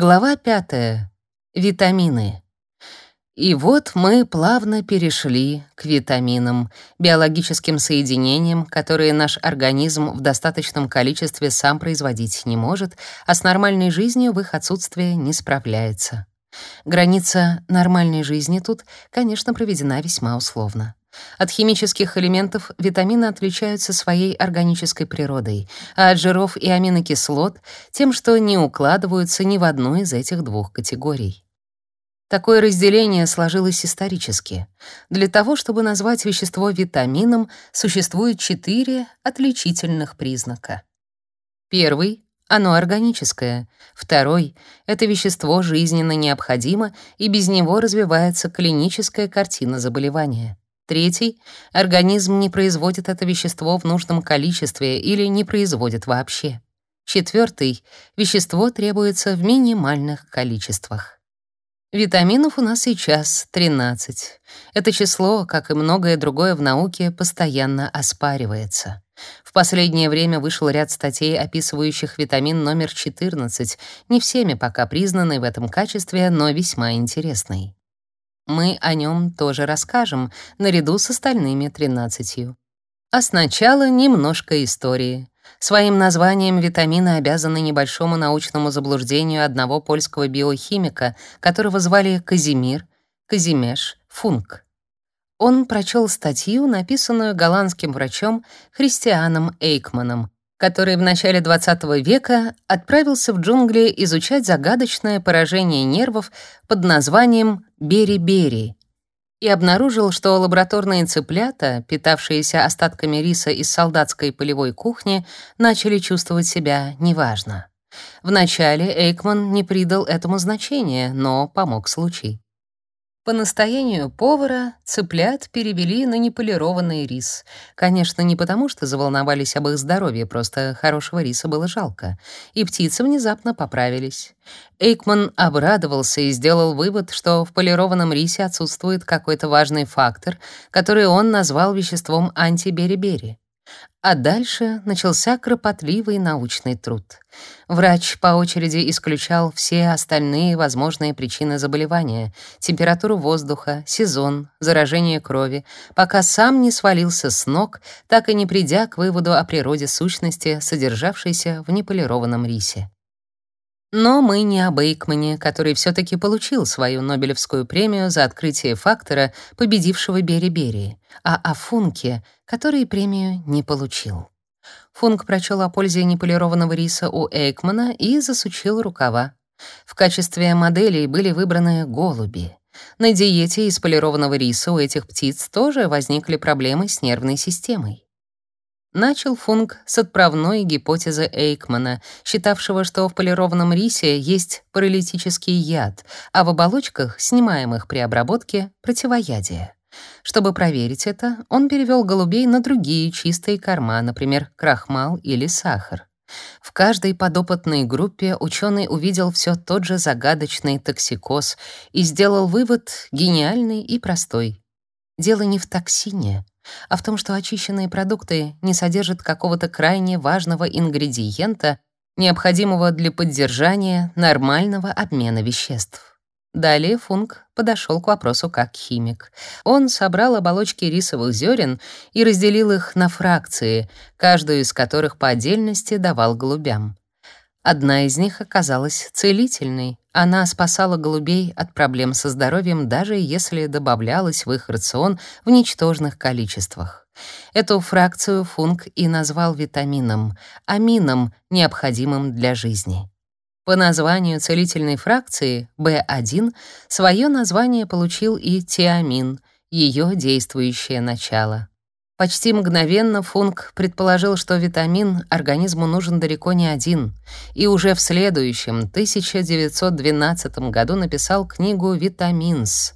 Глава пятая. Витамины. И вот мы плавно перешли к витаминам, биологическим соединениям, которые наш организм в достаточном количестве сам производить не может, а с нормальной жизнью в их отсутствие не справляется. Граница нормальной жизни тут, конечно, проведена весьма условно. От химических элементов витамины отличаются своей органической природой, а от жиров и аминокислот — тем, что не укладываются ни в одну из этих двух категорий. Такое разделение сложилось исторически. Для того, чтобы назвать вещество витамином, существует четыре отличительных признака. Первый — оно органическое. Второй — это вещество жизненно необходимо, и без него развивается клиническая картина заболевания. Третий — организм не производит это вещество в нужном количестве или не производит вообще. Четвертый — вещество требуется в минимальных количествах. Витаминов у нас сейчас 13. Это число, как и многое другое в науке, постоянно оспаривается. В последнее время вышел ряд статей, описывающих витамин номер 14, не всеми пока признанный в этом качестве, но весьма интересный. Мы о нем тоже расскажем, наряду с остальными тринадцатью. А сначала немножко истории. Своим названием витамины обязаны небольшому научному заблуждению одного польского биохимика, которого звали Казимир, Казимеш, Функ. Он прочел статью, написанную голландским врачом Христианом Эйкманом, который в начале XX века отправился в джунгли изучать загадочное поражение нервов под названием бери-бери и обнаружил, что лабораторные цыплята, питавшиеся остатками риса из солдатской полевой кухни, начали чувствовать себя неважно. Вначале Эйкман не придал этому значения, но помог случай. По настоянию повара цыплят перевели на неполированный рис. Конечно, не потому, что заволновались об их здоровье, просто хорошего риса было жалко. И птицы внезапно поправились. Эйкман обрадовался и сделал вывод, что в полированном рисе отсутствует какой-то важный фактор, который он назвал веществом антибери-бери. А дальше начался кропотливый научный труд. Врач по очереди исключал все остальные возможные причины заболевания: температуру воздуха, сезон, заражение крови, пока сам не свалился с ног, так и не придя к выводу о природе сущности, содержавшейся в неполированном рисе. Но мы не об Эйкмане, который все таки получил свою Нобелевскую премию за открытие фактора, победившего Бери-Бери, а о Функе, который премию не получил. Функ прочел о пользе неполированного риса у Эйкмана и засучил рукава. В качестве моделей были выбраны голуби. На диете из полированного риса у этих птиц тоже возникли проблемы с нервной системой. Начал Функ с отправной гипотезы Эйкмана, считавшего, что в полированном рисе есть паралитический яд, а в оболочках, снимаемых при обработке, противоядие. Чтобы проверить это, он перевел голубей на другие чистые корма, например, крахмал или сахар. В каждой подопытной группе ученый увидел все тот же загадочный токсикоз и сделал вывод гениальный и простой. Дело не в токсине, а в том, что очищенные продукты не содержат какого-то крайне важного ингредиента, необходимого для поддержания нормального обмена веществ. Далее Функ подошел к вопросу как химик. Он собрал оболочки рисовых зерен и разделил их на фракции, каждую из которых по отдельности давал голубям. Одна из них оказалась целительной. Она спасала голубей от проблем со здоровьем, даже если добавлялась в их рацион в ничтожных количествах. Эту фракцию Функ и назвал витамином, амином, необходимым для жизни. По названию целительной фракции B1 свое название получил и тиамин, ее действующее начало. Почти мгновенно Функ предположил, что витамин организму нужен далеко не один, и уже в следующем, 1912 году написал книгу «Витаминс»,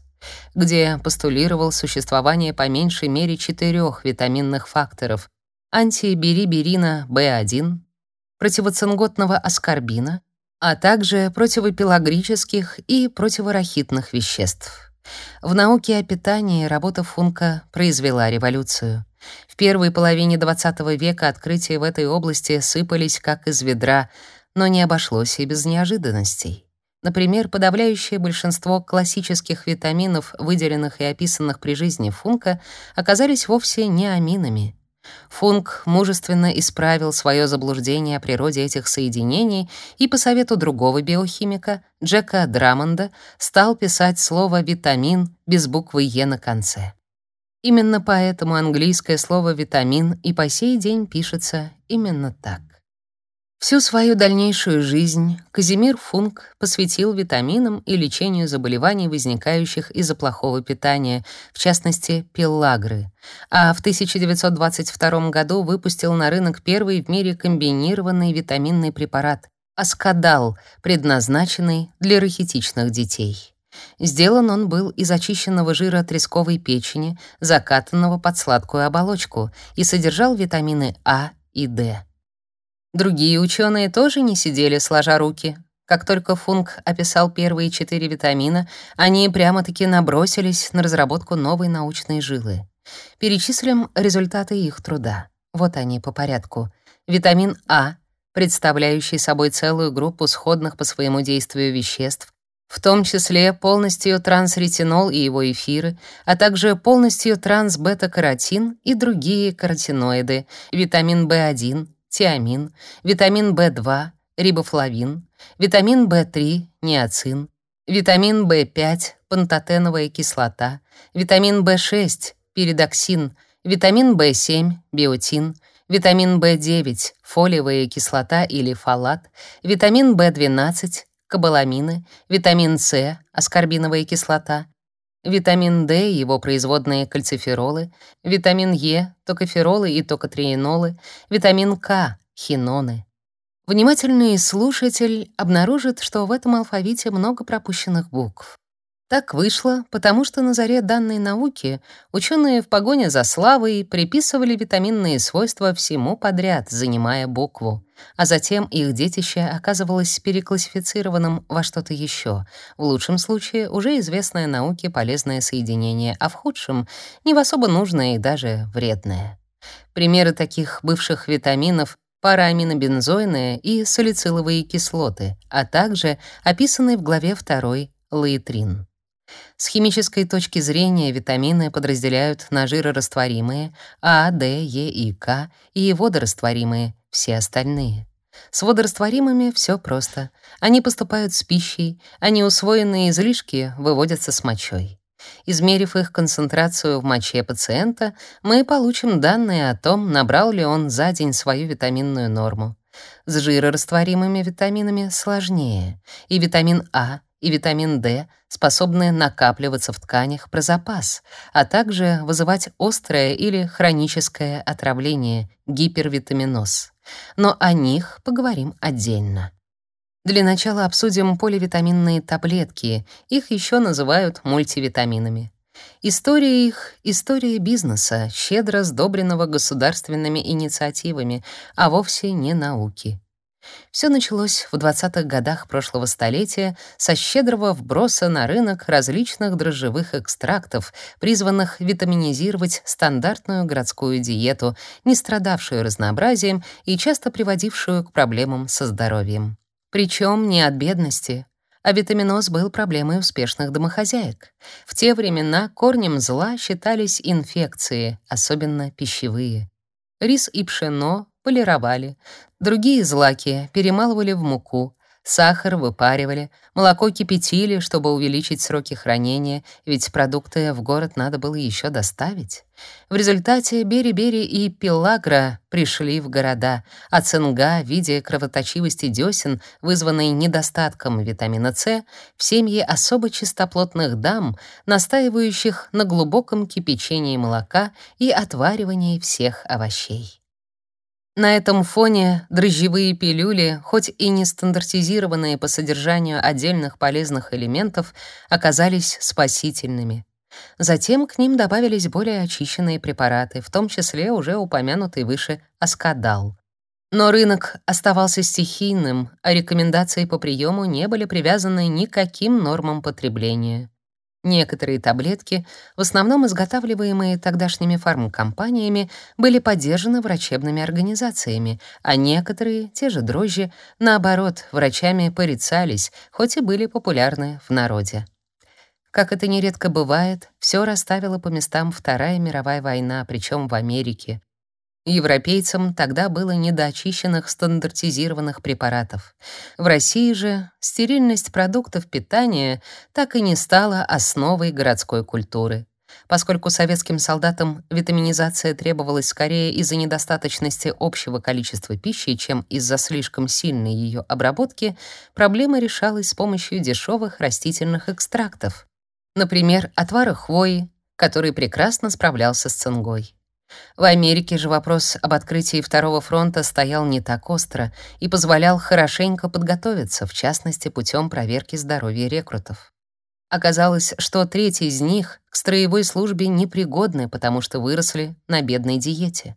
где постулировал существование по меньшей мере четырех витаминных факторов — антибериберина В1, противоцинготного аскорбина, а также противопелагрических и противорахитных веществ. В науке о питании работа Функа произвела революцию. В первой половине XX века открытия в этой области сыпались как из ведра, но не обошлось и без неожиданностей. Например, подавляющее большинство классических витаминов, выделенных и описанных при жизни Функа, оказались вовсе не аминами. Функ мужественно исправил свое заблуждение о природе этих соединений и по совету другого биохимика, Джека Драмонда, стал писать слово «витамин» без буквы «е» на конце. Именно поэтому английское слово «витамин» и по сей день пишется именно так. Всю свою дальнейшую жизнь Казимир Функ посвятил витаминам и лечению заболеваний, возникающих из-за плохого питания, в частности, пиллагры. А в 1922 году выпустил на рынок первый в мире комбинированный витаминный препарат Аскадал, предназначенный для рахитичных детей. Сделан он был из очищенного жира тресковой печени, закатанного под сладкую оболочку, и содержал витамины А и D. Другие ученые тоже не сидели сложа руки. Как только Функ описал первые четыре витамина, они прямо-таки набросились на разработку новой научной жилы. Перечислим результаты их труда. Вот они по порядку. Витамин А, представляющий собой целую группу сходных по своему действию веществ, в том числе полностью трансретинол и его эфиры, а также полностью трансбета-каротин и другие каротиноиды, витамин В1, тиамин, витамин В2, рибофлавин, витамин В3, ниацин, витамин В5, пантотеновая кислота, витамин В6, пиридоксин, витамин В7, биотин, витамин В9, фолиевая кислота или фолат, витамин В12, кобаламины, витамин С, аскорбиновая кислота, витамин D его производные кальциферолы, витамин Е, токоферолы и токотриенолы, витамин К, хиноны. Внимательный слушатель обнаружит, что в этом алфавите много пропущенных букв. Так вышло, потому что на заре данной науки ученые в погоне за славой приписывали витаминные свойства всему подряд, занимая букву, а затем их детище оказывалось переклассифицированным во что-то еще, в лучшем случае уже известное науке полезное соединение, а в худшем — не в особо нужное и даже вредное. Примеры таких бывших витаминов парааминобензойные и салициловые кислоты, а также описанный в главе 2 лаитрин. С химической точки зрения витамины подразделяют на жирорастворимые А, Д, Е и К и водорастворимые, все остальные. С водорастворимыми все просто. Они поступают с пищей, а неусвоенные излишки выводятся с мочой. Измерив их концентрацию в моче пациента, мы получим данные о том, набрал ли он за день свою витаминную норму. С жирорастворимыми витаминами сложнее, и витамин А и витамин D способны накапливаться в тканях про запас, а также вызывать острое или хроническое отравление, гипервитаминоз. Но о них поговорим отдельно. Для начала обсудим поливитаминные таблетки. Их еще называют мультивитаминами. История их — история бизнеса, щедро сдобренного государственными инициативами, а вовсе не науки. Все началось в 20-х годах прошлого столетия со щедрого вброса на рынок различных дрожжевых экстрактов, призванных витаминизировать стандартную городскую диету, не страдавшую разнообразием и часто приводившую к проблемам со здоровьем. Причем не от бедности, а витаминоз был проблемой успешных домохозяек. В те времена корнем зла считались инфекции, особенно пищевые. Рис и пшено полировали, другие злаки перемалывали в муку, сахар выпаривали, молоко кипятили, чтобы увеличить сроки хранения, ведь продукты в город надо было еще доставить. В результате Бери-Бери и Пиллагра пришли в города, а цинга, видя кровоточивости десен, вызванной недостатком витамина С, в семьи особо чистоплотных дам, настаивающих на глубоком кипячении молока и отваривании всех овощей. На этом фоне дрожжевые пилюли, хоть и не стандартизированные по содержанию отдельных полезных элементов, оказались спасительными. Затем к ним добавились более очищенные препараты, в том числе уже упомянутый выше аскадал. Но рынок оставался стихийным, а рекомендации по приему не были привязаны ни к каким нормам потребления. Некоторые таблетки, в основном изготавливаемые тогдашними фармкомпаниями, были поддержаны врачебными организациями, а некоторые, те же дрожжи, наоборот, врачами порицались, хоть и были популярны в народе. Как это нередко бывает, все расставила по местам Вторая мировая война, причем в Америке. Европейцам тогда было не до очищенных стандартизированных препаратов. В России же стерильность продуктов питания так и не стала основой городской культуры. Поскольку советским солдатам витаминизация требовалась скорее из-за недостаточности общего количества пищи, чем из-за слишком сильной ее обработки, проблема решалась с помощью дешевых растительных экстрактов. Например, отвара хвои, который прекрасно справлялся с цингой. В Америке же вопрос об открытии второго фронта стоял не так остро и позволял хорошенько подготовиться, в частности, путем проверки здоровья рекрутов. Оказалось, что треть из них к строевой службе непригодны, потому что выросли на бедной диете.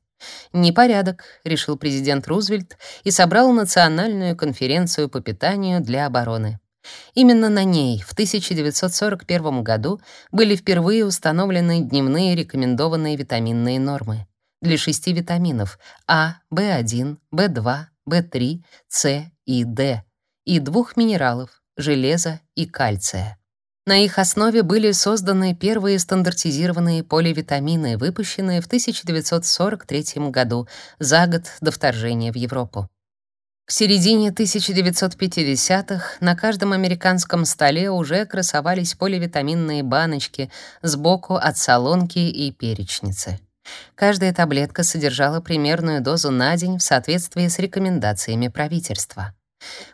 «Непорядок», — решил президент Рузвельт и собрал национальную конференцию по питанию для обороны. Именно на ней в 1941 году были впервые установлены дневные рекомендованные витаминные нормы для шести витаминов А, В1, В2, В3, С и D и двух минералов железа и кальция. На их основе были созданы первые стандартизированные поливитамины, выпущенные в 1943 году, за год до вторжения в Европу. К середине 1950-х на каждом американском столе уже красовались поливитаминные баночки сбоку от солонки и перечницы. Каждая таблетка содержала примерную дозу на день в соответствии с рекомендациями правительства.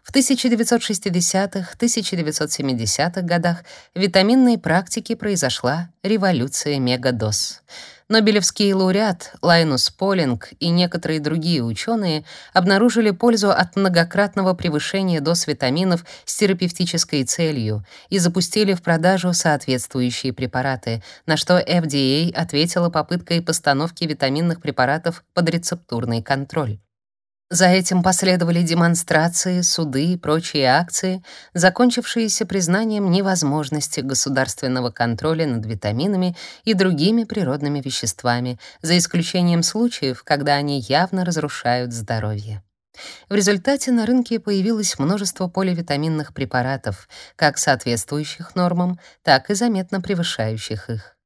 В 1960-1970-х годах в витаминной практике произошла революция мегадоз. Нобелевский лауреат Лайнус Полинг и некоторые другие ученые обнаружили пользу от многократного превышения доз витаминов с терапевтической целью и запустили в продажу соответствующие препараты, на что FDA ответила попыткой постановки витаминных препаратов под рецептурный контроль. За этим последовали демонстрации, суды и прочие акции, закончившиеся признанием невозможности государственного контроля над витаминами и другими природными веществами, за исключением случаев, когда они явно разрушают здоровье. В результате на рынке появилось множество поливитаминных препаратов, как соответствующих нормам, так и заметно превышающих их.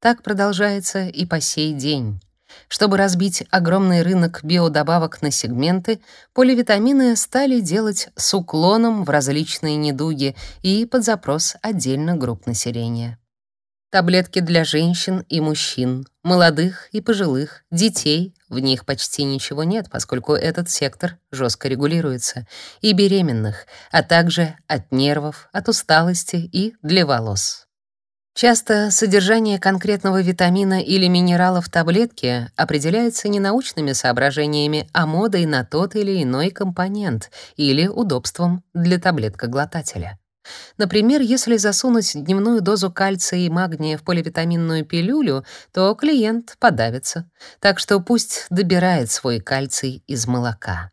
Так продолжается и по сей день. Чтобы разбить огромный рынок биодобавок на сегменты, поливитамины стали делать с уклоном в различные недуги и под запрос отдельных групп населения. Таблетки для женщин и мужчин, молодых и пожилых, детей, в них почти ничего нет, поскольку этот сектор жестко регулируется, и беременных, а также от нервов, от усталости и для волос. Часто содержание конкретного витамина или минерала в таблетке определяется не научными соображениями, а модой на тот или иной компонент или удобством для таблеткоглотателя. Например, если засунуть дневную дозу кальция и магния в поливитаминную пилюлю, то клиент подавится. Так что пусть добирает свой кальций из молока.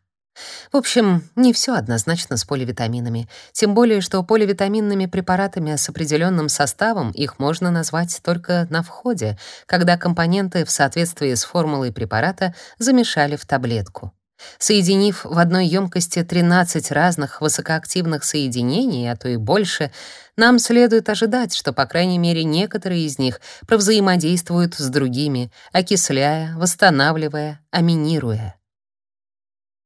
В общем, не все однозначно с поливитаминами, тем более что поливитаминными препаратами с определенным составом их можно назвать только на входе, когда компоненты в соответствии с формулой препарата замешали в таблетку. Соединив в одной емкости 13 разных высокоактивных соединений, а то и больше, нам следует ожидать, что, по крайней мере, некоторые из них провзаимодействуют с другими, окисляя, восстанавливая, аминируя.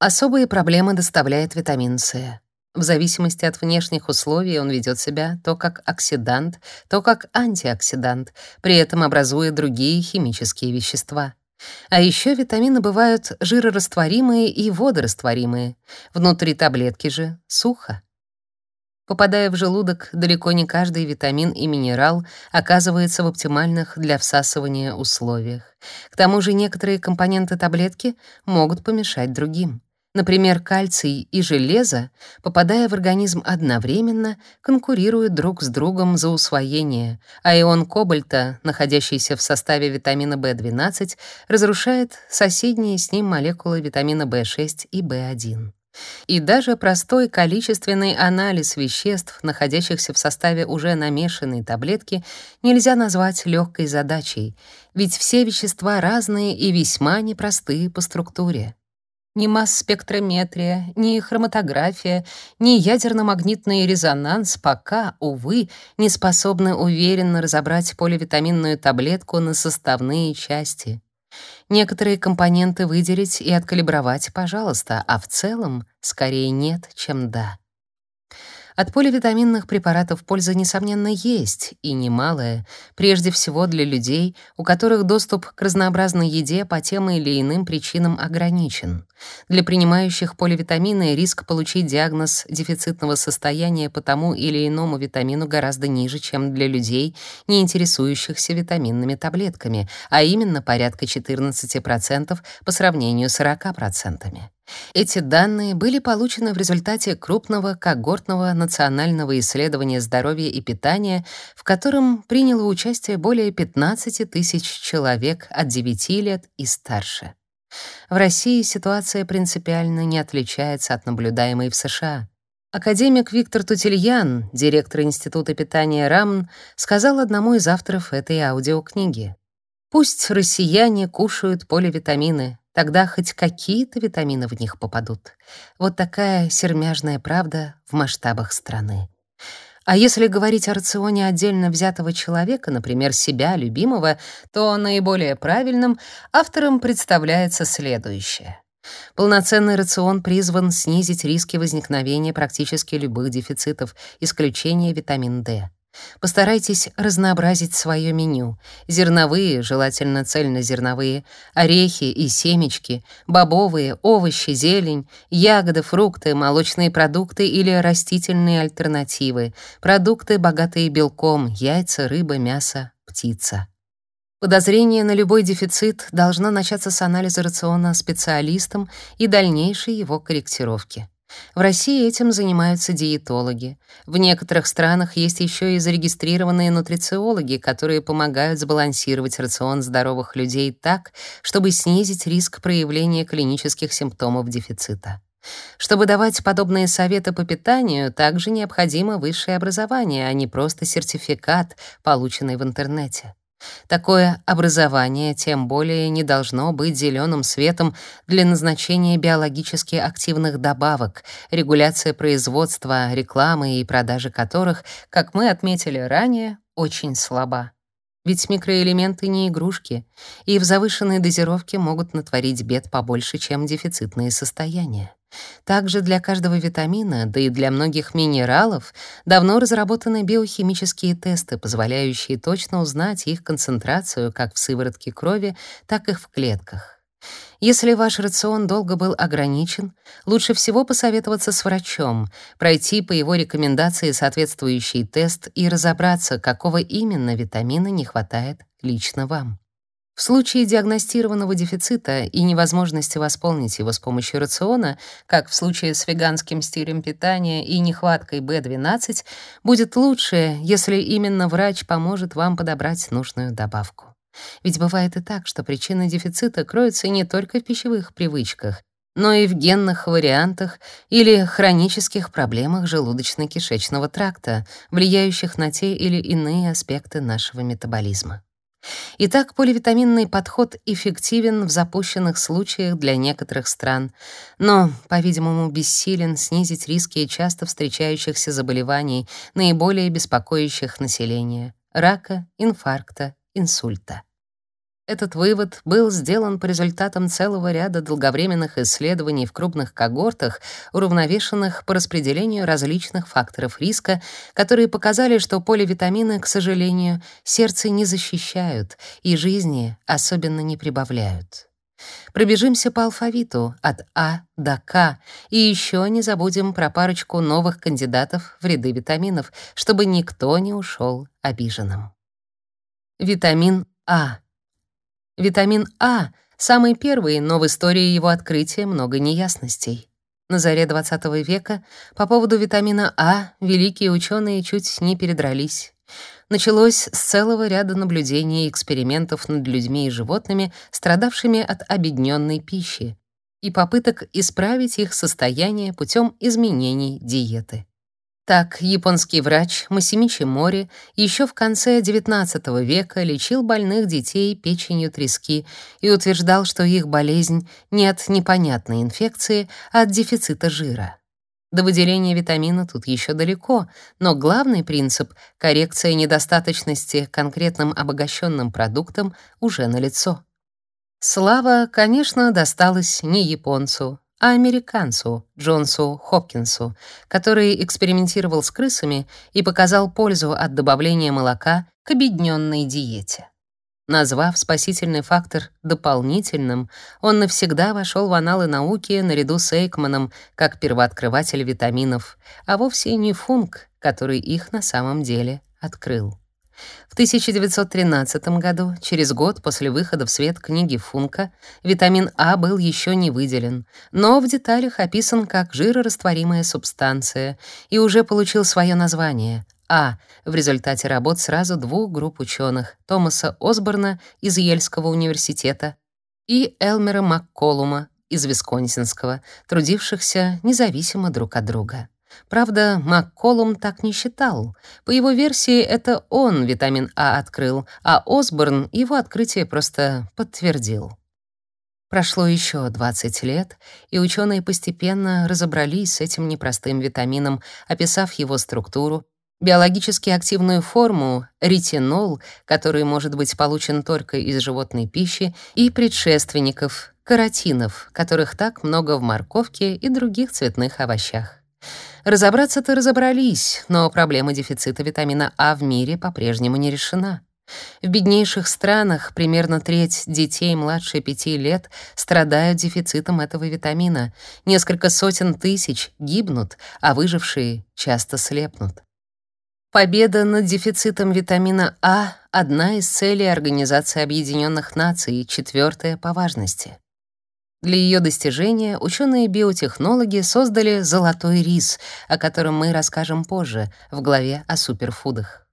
Особые проблемы доставляет витамин С. В зависимости от внешних условий он ведет себя то как оксидант, то как антиоксидант, при этом образуя другие химические вещества. А еще витамины бывают жирорастворимые и водорастворимые. Внутри таблетки же сухо. Попадая в желудок, далеко не каждый витамин и минерал оказывается в оптимальных для всасывания условиях. К тому же некоторые компоненты таблетки могут помешать другим. Например, кальций и железо, попадая в организм одновременно, конкурируют друг с другом за усвоение, а ион кобальта, находящийся в составе витамина В12, разрушает соседние с ним молекулы витамина В6 и В1. И даже простой количественный анализ веществ, находящихся в составе уже намешанной таблетки, нельзя назвать легкой задачей, ведь все вещества разные и весьма непростые по структуре. Ни масс-спектрометрия, ни хроматография, ни ядерно-магнитный резонанс пока, увы, не способны уверенно разобрать поливитаминную таблетку на составные части. Некоторые компоненты выделить и откалибровать, пожалуйста, а в целом скорее нет, чем да. От поливитаминных препаратов польза, несомненно, есть, и немалая, прежде всего для людей, у которых доступ к разнообразной еде по тем или иным причинам ограничен. Для принимающих поливитамины риск получить диагноз дефицитного состояния по тому или иному витамину гораздо ниже, чем для людей, не интересующихся витаминными таблетками, а именно порядка 14% по сравнению с 40%. Эти данные были получены в результате крупного когортного национального исследования здоровья и питания, в котором приняло участие более 15 тысяч человек от 9 лет и старше. В России ситуация принципиально не отличается от наблюдаемой в США. Академик Виктор Тутельян, директор Института питания РАМН, сказал одному из авторов этой аудиокниги: "Пусть россияне кушают поливитамины, Тогда хоть какие-то витамины в них попадут. Вот такая сермяжная правда в масштабах страны. А если говорить о рационе отдельно взятого человека, например, себя, любимого, то наиболее правильным автором представляется следующее. Полноценный рацион призван снизить риски возникновения практически любых дефицитов, исключение витамин D. Постарайтесь разнообразить свое меню. Зерновые, желательно цельнозерновые, орехи и семечки, бобовые, овощи, зелень, ягоды, фрукты, молочные продукты или растительные альтернативы, продукты, богатые белком, яйца, рыба, мясо, птица. Подозрение на любой дефицит должно начаться с анализа рациона специалистом и дальнейшей его корректировки. В России этим занимаются диетологи. В некоторых странах есть еще и зарегистрированные нутрициологи, которые помогают сбалансировать рацион здоровых людей так, чтобы снизить риск проявления клинических симптомов дефицита. Чтобы давать подобные советы по питанию, также необходимо высшее образование, а не просто сертификат, полученный в интернете. Такое образование тем более не должно быть зеленым светом для назначения биологически активных добавок, регуляция производства, рекламы и продажи которых, как мы отметили ранее, очень слаба. Ведь микроэлементы не игрушки, и в завышенной дозировке могут натворить бед побольше, чем дефицитные состояния. Также для каждого витамина, да и для многих минералов, давно разработаны биохимические тесты, позволяющие точно узнать их концентрацию как в сыворотке крови, так и в клетках. Если ваш рацион долго был ограничен, лучше всего посоветоваться с врачом, пройти по его рекомендации соответствующий тест и разобраться, какого именно витамина не хватает лично вам. В случае диагностированного дефицита и невозможности восполнить его с помощью рациона, как в случае с веганским стилем питания и нехваткой B12, будет лучше, если именно врач поможет вам подобрать нужную добавку. Ведь бывает и так, что причина дефицита кроется не только в пищевых привычках, но и в генных вариантах или хронических проблемах желудочно-кишечного тракта, влияющих на те или иные аспекты нашего метаболизма. Итак, поливитаминный подход эффективен в запущенных случаях для некоторых стран, но, по-видимому, бессилен снизить риски часто встречающихся заболеваний, наиболее беспокоящих население — рака, инфаркта, инсульта. Этот вывод был сделан по результатам целого ряда долговременных исследований в крупных когортах, уравновешенных по распределению различных факторов риска, которые показали, что поливитамины, к сожалению, сердце не защищают и жизни особенно не прибавляют. Пробежимся по алфавиту от А до К и еще не забудем про парочку новых кандидатов в ряды витаминов, чтобы никто не ушел обиженным. Витамин А — Витамин А — самый первый, но в истории его открытия много неясностей. На заре XX века по поводу витамина А великие ученые чуть не передрались. Началось с целого ряда наблюдений и экспериментов над людьми и животными, страдавшими от обедненной пищи. и попыток исправить их состояние путем изменений диеты. Так, японский врач Масимичи Мори еще в конце XIX века лечил больных детей печенью трески и утверждал, что их болезнь не от непонятной инфекции, а от дефицита жира. До выделения витамина тут еще далеко, но главный принцип — коррекция недостаточности конкретным обогащенным продуктом уже налицо. Слава, конечно, досталась не японцу, а американцу Джонсу Хопкинсу, который экспериментировал с крысами и показал пользу от добавления молока к обедненной диете. Назвав спасительный фактор дополнительным, он навсегда вошел в аналы науки наряду с Эйкманом как первооткрыватель витаминов, а вовсе не Функ, который их на самом деле открыл. В 1913 году, через год после выхода в свет книги Функа, витамин А был еще не выделен, но в деталях описан как жирорастворимая субстанция и уже получил свое название А в результате работ сразу двух групп ученых: Томаса Осборна из Ельского университета и Элмера Макколума из Висконсинского, трудившихся независимо друг от друга. Правда, Макколум так не считал. По его версии, это он витамин А открыл, а Осборн его открытие просто подтвердил. Прошло еще 20 лет, и ученые постепенно разобрались с этим непростым витамином, описав его структуру, биологически активную форму ретинол, который может быть получен только из животной пищи, и предшественников каротинов, которых так много в морковке и других цветных овощах. Разобраться-то разобрались, но проблема дефицита витамина А в мире по-прежнему не решена. В беднейших странах примерно треть детей младше пяти лет страдают дефицитом этого витамина. Несколько сотен тысяч гибнут, а выжившие часто слепнут. Победа над дефицитом витамина А — одна из целей Организации Объединенных Наций, четвертая по важности. Для ее достижения ученые-биотехнологи создали золотой рис, о котором мы расскажем позже в главе о суперфудах.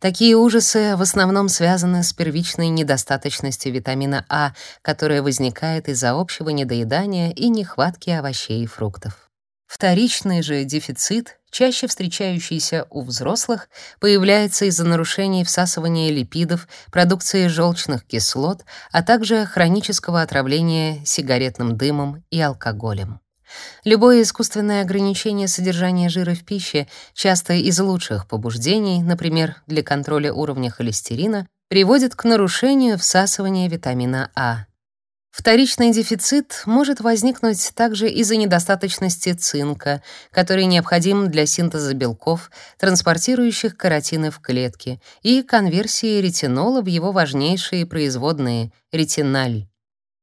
Такие ужасы в основном связаны с первичной недостаточностью витамина А, которая возникает из-за общего недоедания и нехватки овощей и фруктов. Вторичный же дефицит чаще встречающийся у взрослых, появляется из-за нарушений всасывания липидов, продукции желчных кислот, а также хронического отравления сигаретным дымом и алкоголем. Любое искусственное ограничение содержания жира в пище, часто из лучших побуждений, например, для контроля уровня холестерина, приводит к нарушению всасывания витамина А. Вторичный дефицит может возникнуть также из-за недостаточности цинка, который необходим для синтеза белков, транспортирующих каротины в клетке, и конверсии ретинола в его важнейшие производные — ретиналь.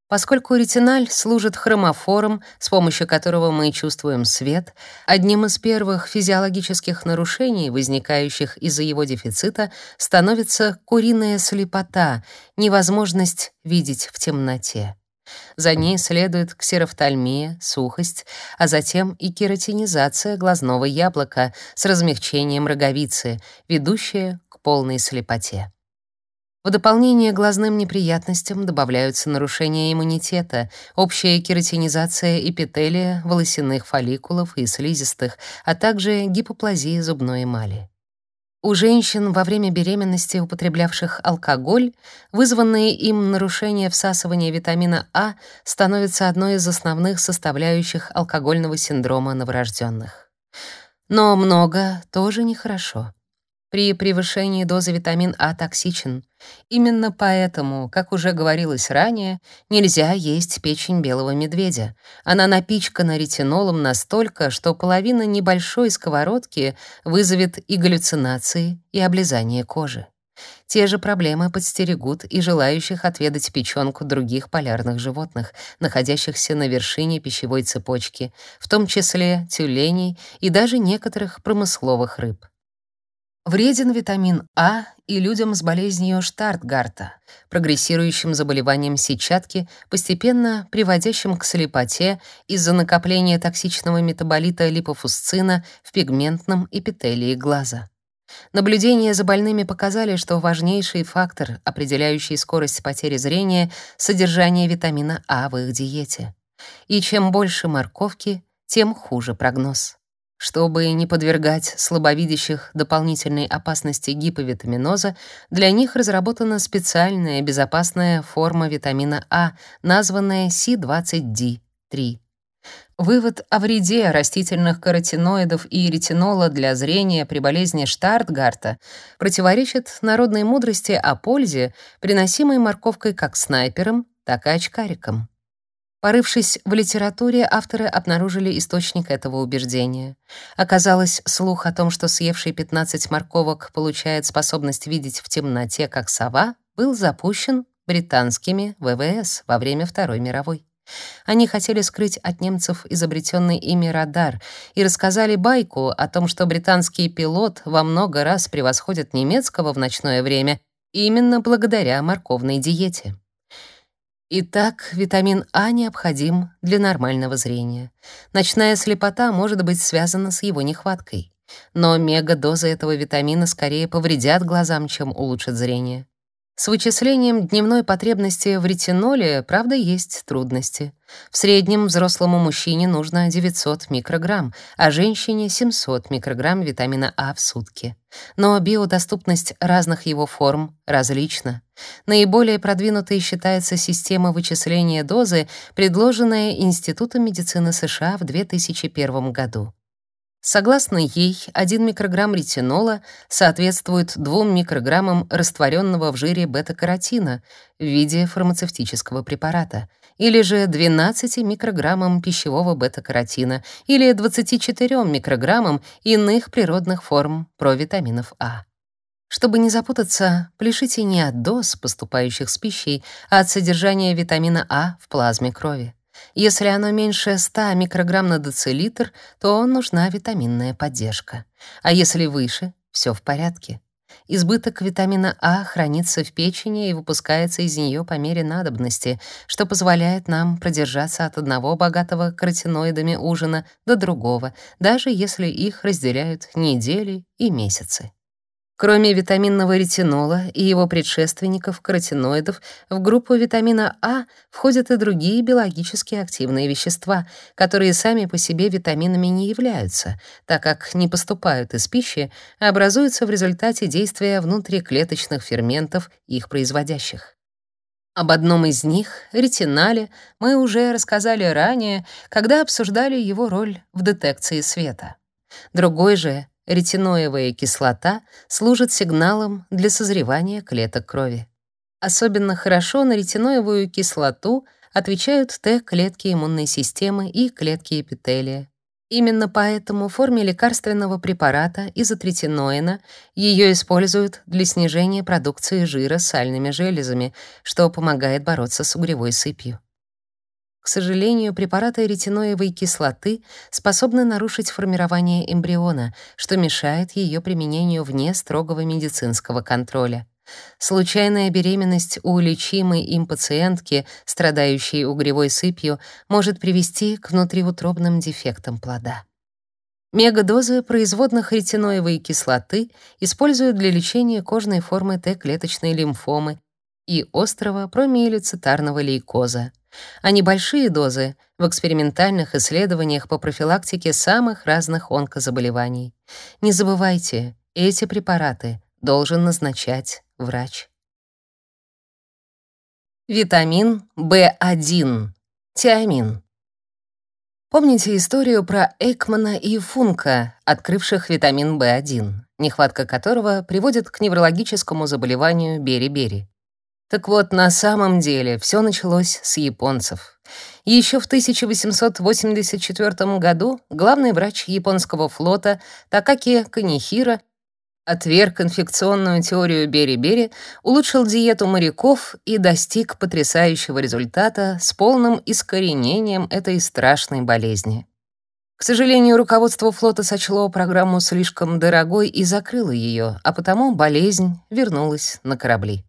Поскольку ретиналь служит хромофором, с помощью которого мы чувствуем свет, одним из первых физиологических нарушений, возникающих из-за его дефицита, становится куриная слепота, невозможность видеть в темноте. За ней следует ксерофтальмия, сухость, а затем и кератинизация глазного яблока с размягчением роговицы, ведущая к полной слепоте. В дополнение к глазным неприятностям добавляются нарушения иммунитета, общая кератинизация эпителия, волосяных фолликулов и слизистых, а также гипоплазия зубной эмали. У женщин во время беременности, употреблявших алкоголь, вызванные им нарушения всасывания витамина А становятся одной из основных составляющих алкогольного синдрома новорожденных. Но много тоже нехорошо при превышении дозы витамин А токсичен. Именно поэтому, как уже говорилось ранее, нельзя есть печень белого медведя. Она напичкана ретинолом настолько, что половина небольшой сковородки вызовет и галлюцинации, и облизание кожи. Те же проблемы подстерегут и желающих отведать печёнку других полярных животных, находящихся на вершине пищевой цепочки, в том числе тюленей и даже некоторых промысловых рыб. Вреден витамин А и людям с болезнью Штартгарта, прогрессирующим заболеванием сетчатки, постепенно приводящим к слепоте из-за накопления токсичного метаболита липофусцина в пигментном эпителии глаза. Наблюдения за больными показали, что важнейший фактор, определяющий скорость потери зрения, содержание витамина А в их диете. И чем больше морковки, тем хуже прогноз. Чтобы не подвергать слабовидящих дополнительной опасности гиповитаминоза, для них разработана специальная безопасная форма витамина А, названная C20D3. Вывод о вреде растительных каротиноидов и ретинола для зрения при болезни Штартгарта противоречит народной мудрости о пользе, приносимой морковкой как снайперам, так и очкарикам. Порывшись в литературе, авторы обнаружили источник этого убеждения. Оказалось, слух о том, что съевший 15 морковок получает способность видеть в темноте, как сова, был запущен британскими ВВС во время Второй мировой. Они хотели скрыть от немцев изобретенный ими радар и рассказали байку о том, что британский пилот во много раз превосходит немецкого в ночное время именно благодаря морковной диете. Итак, витамин А необходим для нормального зрения. Ночная слепота может быть связана с его нехваткой. Но мегадозы этого витамина скорее повредят глазам, чем улучшат зрение. С вычислением дневной потребности в ретиноле, правда, есть трудности. В среднем взрослому мужчине нужно 900 микрограмм, а женщине 700 микрограмм витамина А в сутки. Но биодоступность разных его форм различна. Наиболее продвинутой считается система вычисления дозы, предложенная Институтом медицины США в 2001 году. Согласно ей, 1 микрограмм ретинола соответствует 2 микрограммам растворенного в жире бета-каротина в виде фармацевтического препарата, или же 12 микрограммам пищевого бета-каротина, или 24 микрограммам иных природных форм провитаминов А. Чтобы не запутаться, пляшите не от доз, поступающих с пищей, а от содержания витамина А в плазме крови. Если оно меньше 100 микрограмм на децилитр, то нужна витаминная поддержка. А если выше, все в порядке. Избыток витамина А хранится в печени и выпускается из нее по мере надобности, что позволяет нам продержаться от одного богатого каротиноидами ужина до другого, даже если их разделяют недели и месяцы. Кроме витаминного ретинола и его предшественников каротиноидов, в группу витамина А входят и другие биологически активные вещества, которые сами по себе витаминами не являются, так как не поступают из пищи, а образуются в результате действия внутриклеточных ферментов, их производящих. Об одном из них, ретинале, мы уже рассказали ранее, когда обсуждали его роль в детекции света. Другой же ретиноевая кислота служит сигналом для созревания клеток крови. Особенно хорошо на ретиноевую кислоту отвечают Т-клетки иммунной системы и клетки эпителия. Именно поэтому в форме лекарственного препарата изотретиноина ее используют для снижения продукции жира сальными железами, что помогает бороться с угревой сыпью. К сожалению, препараты ретиноевой кислоты способны нарушить формирование эмбриона, что мешает ее применению вне строгого медицинского контроля. Случайная беременность у лечимой им пациентки, страдающей угревой сыпью, может привести к внутриутробным дефектам плода. Мегадозы производных ретиноевой кислоты используют для лечения кожной формы Т-клеточной лимфомы и острого промиелоцитарного лейкоза а небольшие дозы в экспериментальных исследованиях по профилактике самых разных онкозаболеваний. Не забывайте, эти препараты должен назначать врач. Витамин В1. Тиамин. Помните историю про Эйкмана и Функа, открывших витамин В1, нехватка которого приводит к неврологическому заболеванию бери-бери? Так вот, на самом деле все началось с японцев. Еще в 1884 году главный врач японского флота Такаки Канихира отверг инфекционную теорию Бери-Бери, улучшил диету моряков и достиг потрясающего результата с полным искоренением этой страшной болезни. К сожалению, руководство флота сочло программу слишком дорогой и закрыло ее, а потому болезнь вернулась на корабли.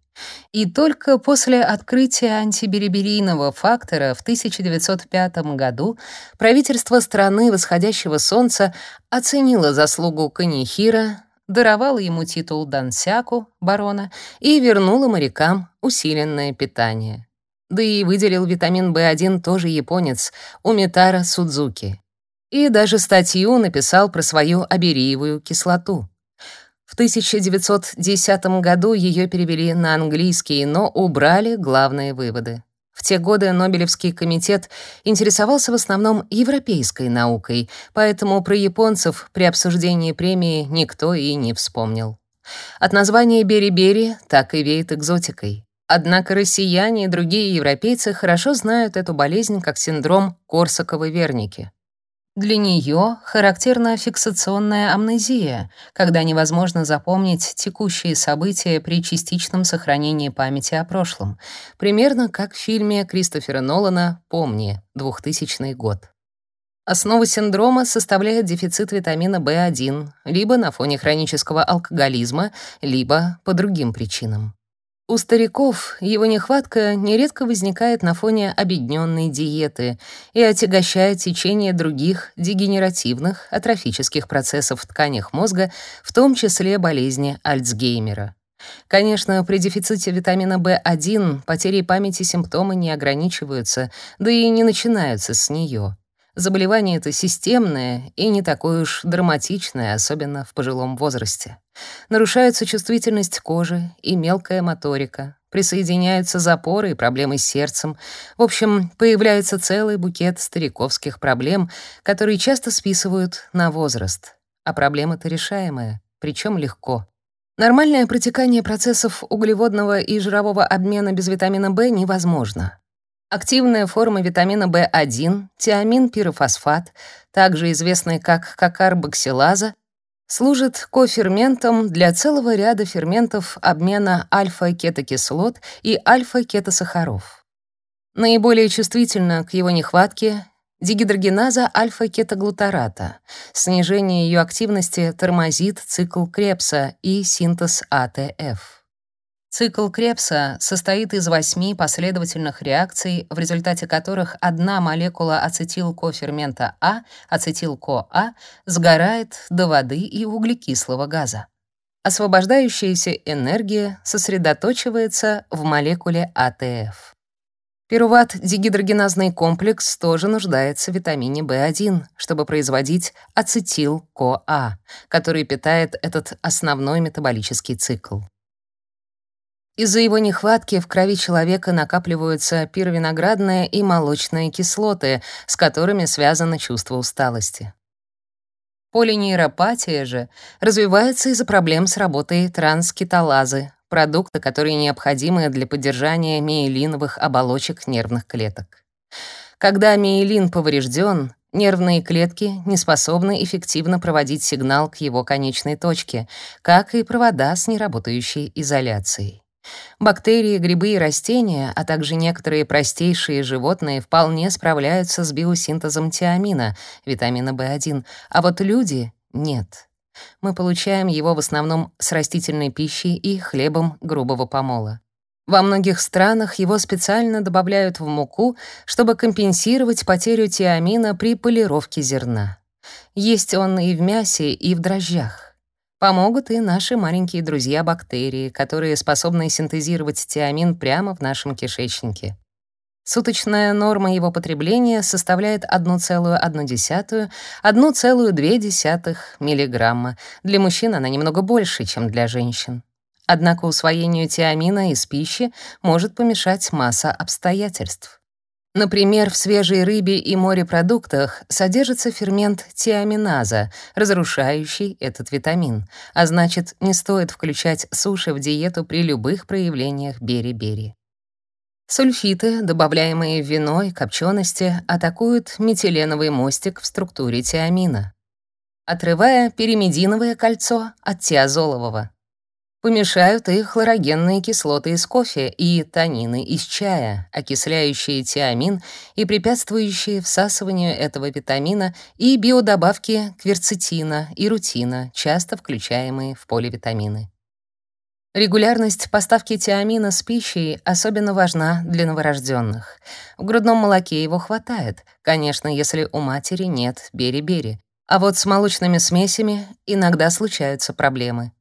И только после открытия антибериберийного фактора в 1905 году правительство страны восходящего солнца оценило заслугу Канихира, даровало ему титул дансяку, барона, и вернуло морякам усиленное питание. Да и выделил витамин В1 тоже японец Умитара Судзуки. И даже статью написал про свою абериевую кислоту. В 1910 году ее перевели на английский, но убрали главные выводы. В те годы Нобелевский комитет интересовался в основном европейской наукой, поэтому про японцев при обсуждении премии никто и не вспомнил. От названия Бери-Бери так и веет экзотикой. Однако россияне и другие европейцы хорошо знают эту болезнь как синдром Корсаковой-Верники. Для нее характерна фиксационная амнезия, когда невозможно запомнить текущие события при частичном сохранении памяти о прошлом, примерно как в фильме Кристофера Нолана «Помни», 2000 год. Основу синдрома составляет дефицит витамина В1 либо на фоне хронического алкоголизма, либо по другим причинам. У стариков его нехватка нередко возникает на фоне обедненной диеты и отягощает течение других дегенеративных, атрофических процессов в тканях мозга, в том числе болезни Альцгеймера. Конечно, при дефиците витамина В1 потери памяти симптомы не ограничиваются, да и не начинаются с нее. Заболевание это системное и не такое уж драматичное, особенно в пожилом возрасте. Нарушается чувствительность кожи и мелкая моторика, присоединяются запоры и проблемы с сердцем. В общем, появляется целый букет стариковских проблем, которые часто списывают на возраст. А проблема-то решаемая, причем легко. Нормальное протекание процессов углеводного и жирового обмена без витамина В невозможно. Активная форма витамина В1, тиамин-пирофосфат, также известный как кокарбоксилаза, служит коферментом для целого ряда ферментов обмена альфа-кетокислот и альфа-кетосахаров. Наиболее чувствительна к его нехватке дегидрогеназа альфа-кетоглутарата. Снижение ее активности тормозит цикл Кребса и синтез АТФ. Цикл Кребса состоит из восьми последовательных реакций, в результате которых одна молекула ацетилкофермента А, ацетил-КоА, сгорает до воды и углекислого газа. Освобождающаяся энергия сосредоточивается в молекуле АТФ. Пируват-дегидрогеназный комплекс тоже нуждается в витамине В1, чтобы производить ацетил-КоА, который питает этот основной метаболический цикл. Из-за его нехватки в крови человека накапливаются пировиноградная и молочные кислоты, с которыми связано чувство усталости. Полинейропатия же развивается из-за проблем с работой транскиталазы, продукта, которые необходимы для поддержания миелиновых оболочек нервных клеток. Когда миелин поврежден, нервные клетки не способны эффективно проводить сигнал к его конечной точке, как и провода с неработающей изоляцией. Бактерии, грибы и растения, а также некоторые простейшие животные вполне справляются с биосинтезом тиамина, витамина В1, а вот люди — нет. Мы получаем его в основном с растительной пищей и хлебом грубого помола. Во многих странах его специально добавляют в муку, чтобы компенсировать потерю тиамина при полировке зерна. Есть он и в мясе, и в дрожжах. Помогут и наши маленькие друзья-бактерии, которые способны синтезировать тиамин прямо в нашем кишечнике. Суточная норма его потребления составляет 1,1-1,2 мг. Для мужчин она немного больше, чем для женщин. Однако усвоению тиамина из пищи может помешать масса обстоятельств. Например, в свежей рыбе и морепродуктах содержится фермент тиаминаза, разрушающий этот витамин, а значит, не стоит включать суши в диету при любых проявлениях бери-бери. Сульфиты, добавляемые в вино и копчености, атакуют метиленовый мостик в структуре тиамина, отрывая пиримидиновое кольцо от тиазолового. Помешают и хлорогенные кислоты из кофе и танины из чая, окисляющие тиамин и препятствующие всасыванию этого витамина, и биодобавки кверцетина и рутина, часто включаемые в поливитамины. Регулярность поставки тиамина с пищей особенно важна для новорожденных. В грудном молоке его хватает, конечно, если у матери нет бери-бери. А вот с молочными смесями иногда случаются проблемы.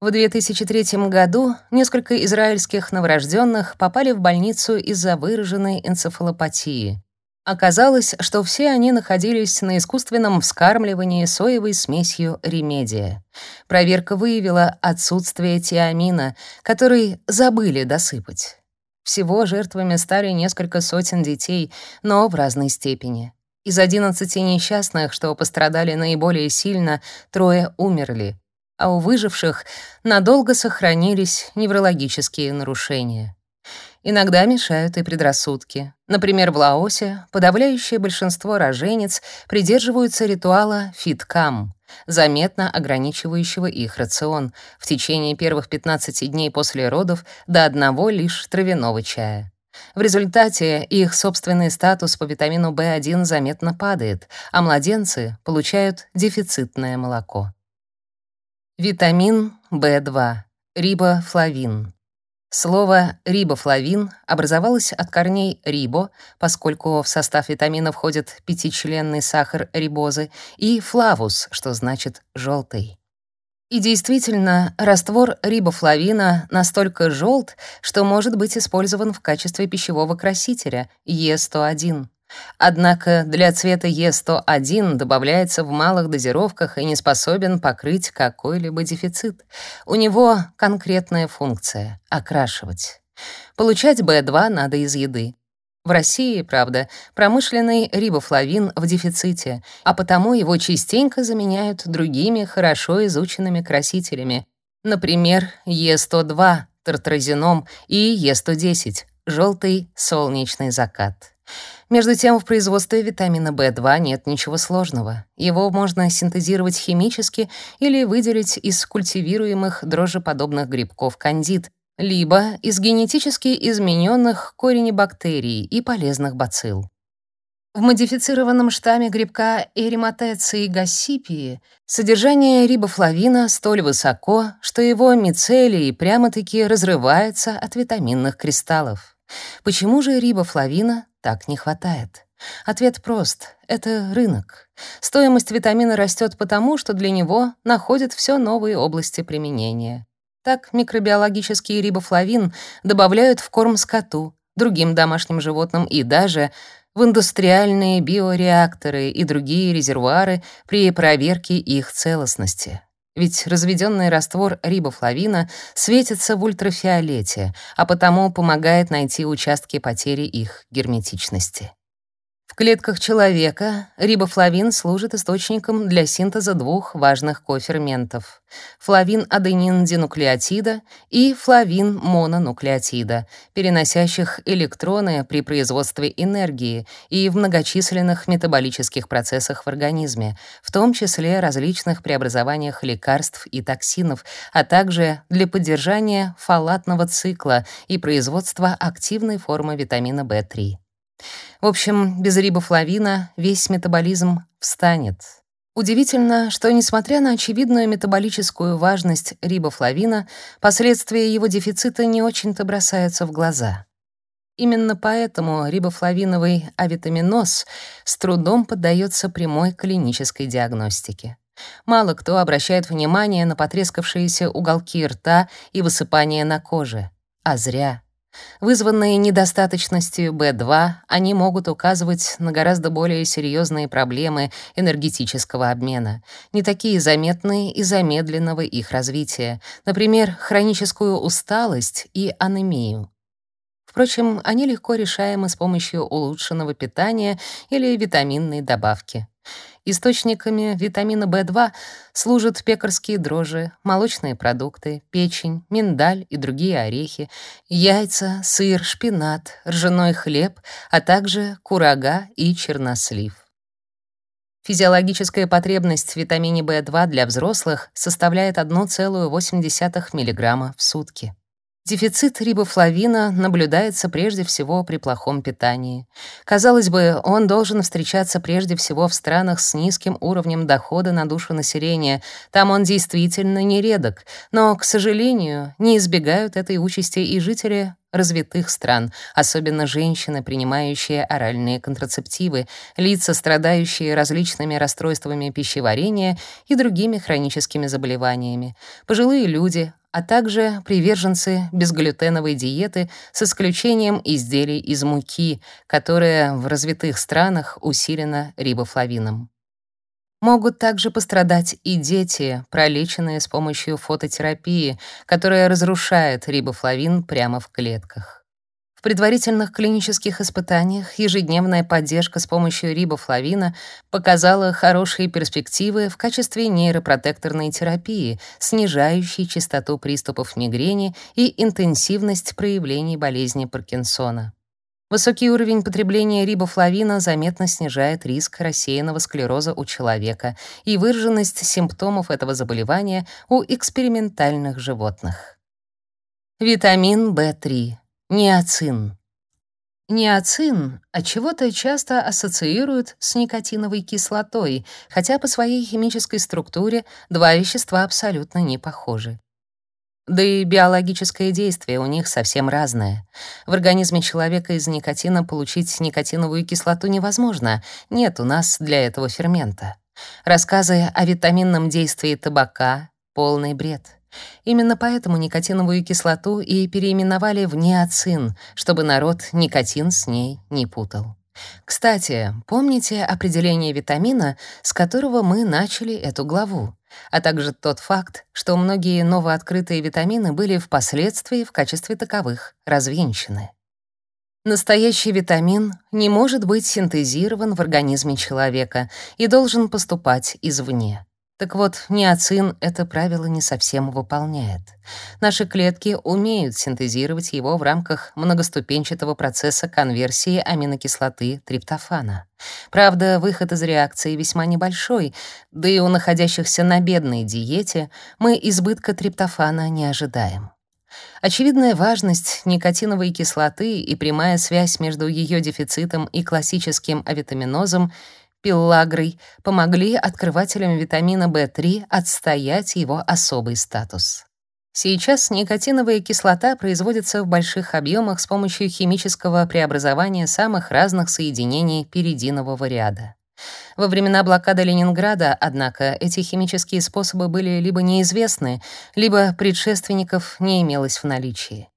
В 2003 году несколько израильских новорожденных попали в больницу из-за выраженной энцефалопатии. Оказалось, что все они находились на искусственном вскармливании соевой смесью ремедия. Проверка выявила отсутствие тиамина, который забыли досыпать. Всего жертвами стали несколько сотен детей, но в разной степени. Из 11 несчастных, что пострадали наиболее сильно, трое умерли, а у выживших надолго сохранились неврологические нарушения. Иногда мешают и предрассудки. Например, в Лаосе подавляющее большинство роженец придерживаются ритуала фиткам, заметно ограничивающего их рацион в течение первых 15 дней после родов до одного лишь травяного чая. В результате их собственный статус по витамину В1 заметно падает, а младенцы получают дефицитное молоко. Витамин В2, рибофлавин. Слово рибофлавин образовалось от корней рибо, поскольку в состав витамина входит пятичленный сахар рибозы, и флавус, что значит желтый. И действительно, раствор рибофлавина настолько желт, что может быть использован в качестве пищевого красителя Е101. Однако для цвета Е101 добавляется в малых дозировках и не способен покрыть какой-либо дефицит. У него конкретная функция — окрашивать. Получать В2 надо из еды. В России, правда, промышленный рибофлавин в дефиците, а потому его частенько заменяют другими хорошо изученными красителями, например, Е102 тартразином и Е110 желтый солнечный закат. Между тем, в производстве витамина В2 нет ничего сложного. Его можно синтезировать химически или выделить из культивируемых дрожжеподобных грибков кандид, либо из генетически измененных коренебактерий и полезных бацилл. В модифицированном штамме грибка Эриматеции гассипии содержание рибофлавина столь высоко, что его мицелий прямо-таки разрывается от витаминных кристаллов. Почему же рибофлавина так не хватает? Ответ прост — это рынок. Стоимость витамина растет потому, что для него находят все новые области применения. Так микробиологический рибофлавин добавляют в корм скоту, другим домашним животным и даже в индустриальные биореакторы и другие резервуары при проверке их целостности. Ведь разведенный раствор рибофлавина светится в ультрафиолете, а потому помогает найти участки потери их герметичности клетках человека рибофлавин служит источником для синтеза двух важных коферментов — флавин-аденин-динуклеотида и флавин-мононуклеотида, переносящих электроны при производстве энергии и в многочисленных метаболических процессах в организме, в том числе различных преобразованиях лекарств и токсинов, а также для поддержания фолатного цикла и производства активной формы витамина В3. В общем, без рибофлавина весь метаболизм встанет. Удивительно, что несмотря на очевидную метаболическую важность рибофлавина, последствия его дефицита не очень-то бросаются в глаза. Именно поэтому рибофлавиновый авитаминоз с трудом поддается прямой клинической диагностике. Мало кто обращает внимание на потрескавшиеся уголки рта и высыпания на коже. А зря. Вызванные недостаточностью B2, они могут указывать на гораздо более серьезные проблемы энергетического обмена, не такие заметные и замедленного их развития, например, хроническую усталость и анемию. Впрочем, они легко решаемы с помощью улучшенного питания или витаминной добавки. Источниками витамина В2 служат пекарские дрожжи, молочные продукты, печень, миндаль и другие орехи, яйца, сыр, шпинат, ржаной хлеб, а также курага и чернослив. Физиологическая потребность в витамине В2 для взрослых составляет 1,8 мг в сутки. Дефицит рибофлавина наблюдается прежде всего при плохом питании. Казалось бы, он должен встречаться прежде всего в странах с низким уровнем дохода на душу населения. Там он действительно нередок, но, к сожалению, не избегают этой участи и жители развитых стран, особенно женщины, принимающие оральные контрацептивы, лица, страдающие различными расстройствами пищеварения и другими хроническими заболеваниями, пожилые люди, а также приверженцы безглютеновой диеты с исключением изделий из муки, которая в развитых странах усилена рибофлавином. Могут также пострадать и дети, пролеченные с помощью фототерапии, которая разрушает рибофлавин прямо в клетках. В предварительных клинических испытаниях ежедневная поддержка с помощью рибофлавина показала хорошие перспективы в качестве нейропротекторной терапии, снижающей частоту приступов мигрени и интенсивность проявлений болезни Паркинсона. Высокий уровень потребления рибофлавина заметно снижает риск рассеянного склероза у человека и выраженность симптомов этого заболевания у экспериментальных животных. Витамин В3 Ниацин. Ниацин от чего-то часто ассоциируют с никотиновой кислотой, хотя по своей химической структуре два вещества абсолютно не похожи. Да и биологическое действие у них совсем разное. В организме человека из никотина получить никотиновую кислоту невозможно, нет у нас для этого фермента. Рассказы о витаминном действии табака — полный бред. Именно поэтому никотиновую кислоту и переименовали в неоцин, чтобы народ никотин с ней не путал. Кстати, помните определение витамина, с которого мы начали эту главу, а также тот факт, что многие новооткрытые витамины были впоследствии в качестве таковых развенчаны. Настоящий витамин не может быть синтезирован в организме человека и должен поступать извне. Так вот, ниацин это правило не совсем выполняет. Наши клетки умеют синтезировать его в рамках многоступенчатого процесса конверсии аминокислоты триптофана. Правда, выход из реакции весьма небольшой, да и у находящихся на бедной диете мы избытка триптофана не ожидаем. Очевидная важность никотиновой кислоты и прямая связь между ее дефицитом и классическим авитаминозом пиллагрой помогли открывателям витамина В3 отстоять его особый статус. Сейчас никотиновая кислота производится в больших объемах с помощью химического преобразования самых разных соединений пиридинового ряда. Во времена блокады Ленинграда, однако, эти химические способы были либо неизвестны, либо предшественников не имелось в наличии.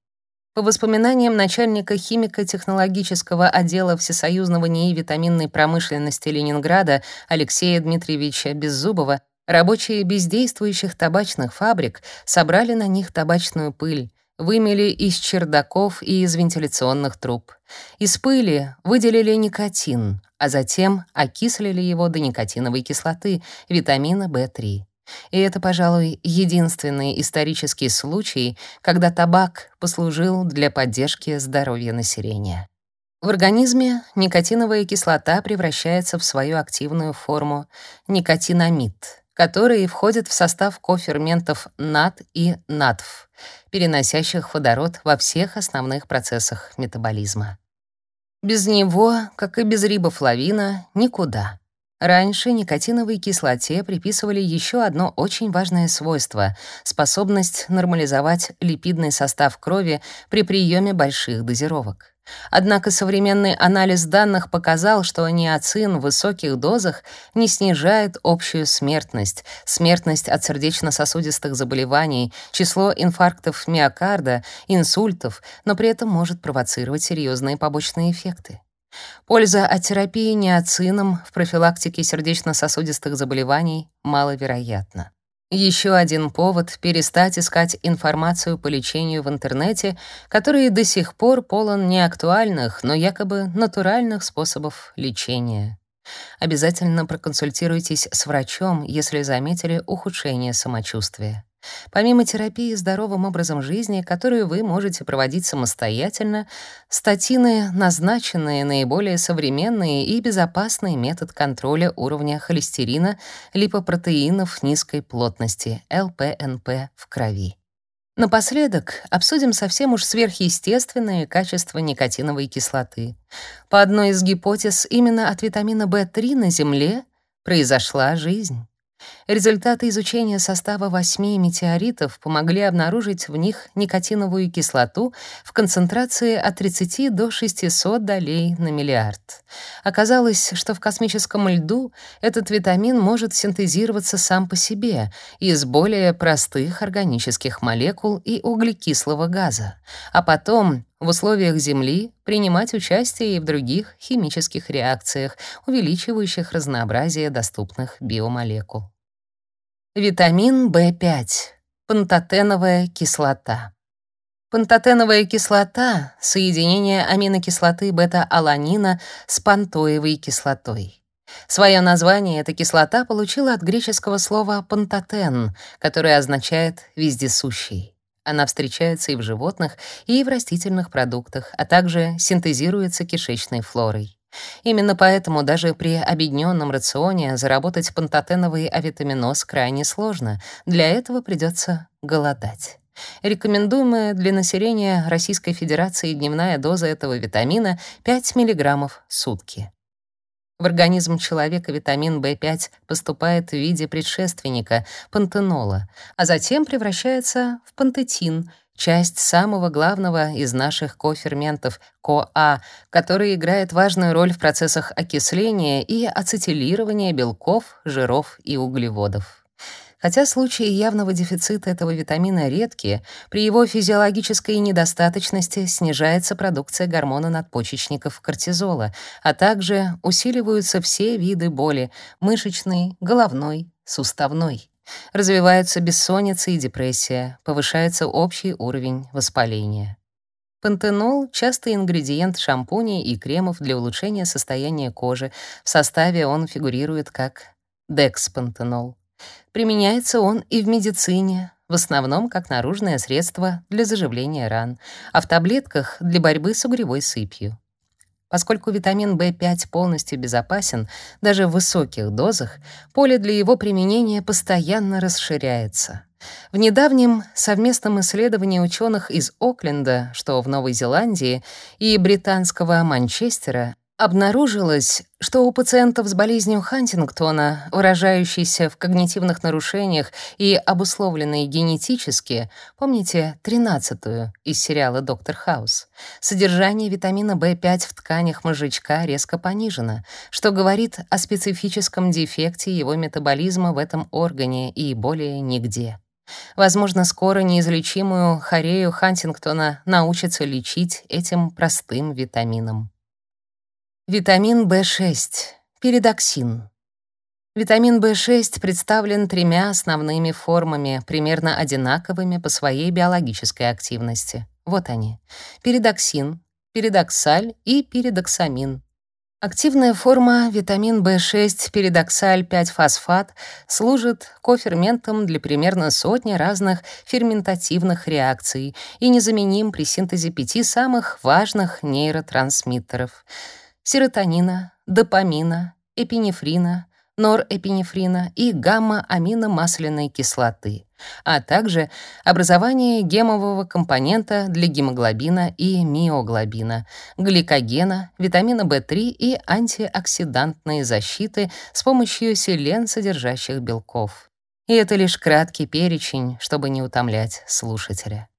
По воспоминаниям начальника химико-технологического отдела Всесоюзного НИИ витаминной промышленности Ленинграда Алексея Дмитриевича Беззубова, рабочие бездействующих табачных фабрик собрали на них табачную пыль, вымели из чердаков и из вентиляционных труб. Из пыли выделили никотин, а затем окислили его до никотиновой кислоты, витамина В3. И это, пожалуй, единственный исторический случай, когда табак послужил для поддержки здоровья населения. В организме никотиновая кислота превращается в свою активную форму никотинамид, который входит в состав коферментов НАД и НАДФ, переносящих водород во всех основных процессах метаболизма. Без него, как и без рибофлавина, никуда. Раньше никотиновой кислоте приписывали еще одно очень важное свойство — способность нормализовать липидный состав крови при приеме больших дозировок. Однако современный анализ данных показал, что ниацин в высоких дозах не снижает общую смертность, смертность от сердечно-сосудистых заболеваний, число инфарктов миокарда, инсультов, но при этом может провоцировать серьезные побочные эффекты. Польза от терапии неоцином в профилактике сердечно-сосудистых заболеваний маловероятна. Еще один повод перестать искать информацию по лечению в интернете, который до сих пор полон неактуальных, но якобы натуральных способов лечения. Обязательно проконсультируйтесь с врачом, если заметили ухудшение самочувствия. Помимо терапии здоровым образом жизни, которую вы можете проводить самостоятельно, статины — назначенные наиболее современный и безопасный метод контроля уровня холестерина, липопротеинов низкой плотности, ЛПНП, в крови. Напоследок обсудим совсем уж сверхъестественные качества никотиновой кислоты. По одной из гипотез, именно от витамина В3 на Земле произошла жизнь. Результаты изучения состава восьми метеоритов помогли обнаружить в них никотиновую кислоту в концентрации от 30 до 600 долей на миллиард. Оказалось, что в космическом льду этот витамин может синтезироваться сам по себе из более простых органических молекул и углекислого газа, а потом в условиях Земли принимать участие и в других химических реакциях, увеличивающих разнообразие доступных биомолекул. Витамин В5. Пантотеновая кислота. Пантотеновая кислота — соединение аминокислоты бета-аланина с пантоевой кислотой. Свое название эта кислота получила от греческого слова «пантотен», которое означает «вездесущий». Она встречается и в животных, и в растительных продуктах, а также синтезируется кишечной флорой. Именно поэтому даже при объединенном рационе заработать пантотеновый авитаминоз крайне сложно. Для этого придется голодать. Рекомендуемая для населения Российской Федерации дневная доза этого витамина 5 мг в сутки. В организм человека витамин В5 поступает в виде предшественника пантенола, а затем превращается в пантетин, часть самого главного из наших коферментов КоА, который играет важную роль в процессах окисления и ацетилирования белков, жиров и углеводов. Хотя случаи явного дефицита этого витамина редкие, при его физиологической недостаточности снижается продукция гормона надпочечников кортизола, а также усиливаются все виды боли: мышечной, головной, суставной. Развиваются бессонница и депрессия, повышается общий уровень воспаления. Пантенол — частый ингредиент шампуней и кремов для улучшения состояния кожи. В составе он фигурирует как декспантенол. Применяется он и в медицине, в основном как наружное средство для заживления ран, а в таблетках для борьбы с угревой сыпью. Поскольку витамин В5 полностью безопасен, даже в высоких дозах, поле для его применения постоянно расширяется. В недавнем совместном исследовании ученых из Окленда, что в Новой Зеландии, и британского Манчестера Обнаружилось, что у пациентов с болезнью Хантингтона, выражающейся в когнитивных нарушениях и обусловленной генетически, помните тринадцатую из сериала «Доктор Хаус», содержание витамина В5 в тканях мозжечка резко понижено, что говорит о специфическом дефекте его метаболизма в этом органе и более нигде. Возможно, скоро неизлечимую хорею Хантингтона научатся лечить этим простым витамином. Витамин В6. Передоксин. Витамин В6 представлен тремя основными формами, примерно одинаковыми по своей биологической активности. Вот они. Передоксин, передоксаль и передоксамин. Активная форма витамин В6 передоксаль-5-фосфат служит коферментом для примерно сотни разных ферментативных реакций и незаменим при синтезе пяти самых важных нейротрансмиттеров — серотонина, допамина, эпинефрина, норэпинефрина и гамма-аминомасляной кислоты, а также образование гемового компонента для гемоглобина и миоглобина, гликогена, витамина В3 и антиоксидантной защиты с помощью селен содержащих белков. И это лишь краткий перечень, чтобы не утомлять слушателя.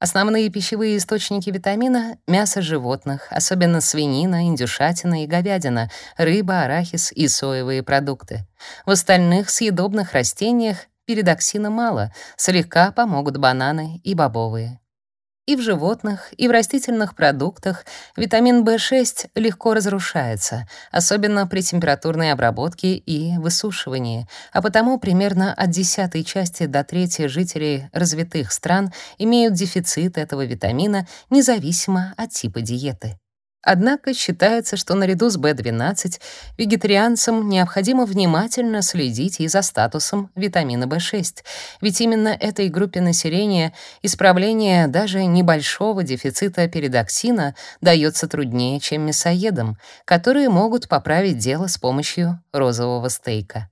Основные пищевые источники витамина — мясо животных, особенно свинина, индюшатина и говядина, рыба, арахис и соевые продукты. В остальных съедобных растениях передоксина мало, слегка помогут бананы и бобовые. И в животных, и в растительных продуктах витамин В6 легко разрушается, особенно при температурной обработке и высушивании, а потому примерно от десятой части до трети жителей развитых стран имеют дефицит этого витамина независимо от типа диеты. Однако считается, что наряду с B12 вегетарианцам необходимо внимательно следить и за статусом витамина В6, ведь именно этой группе населения исправление даже небольшого дефицита передоксина дается труднее, чем мясоедам, которые могут поправить дело с помощью розового стейка.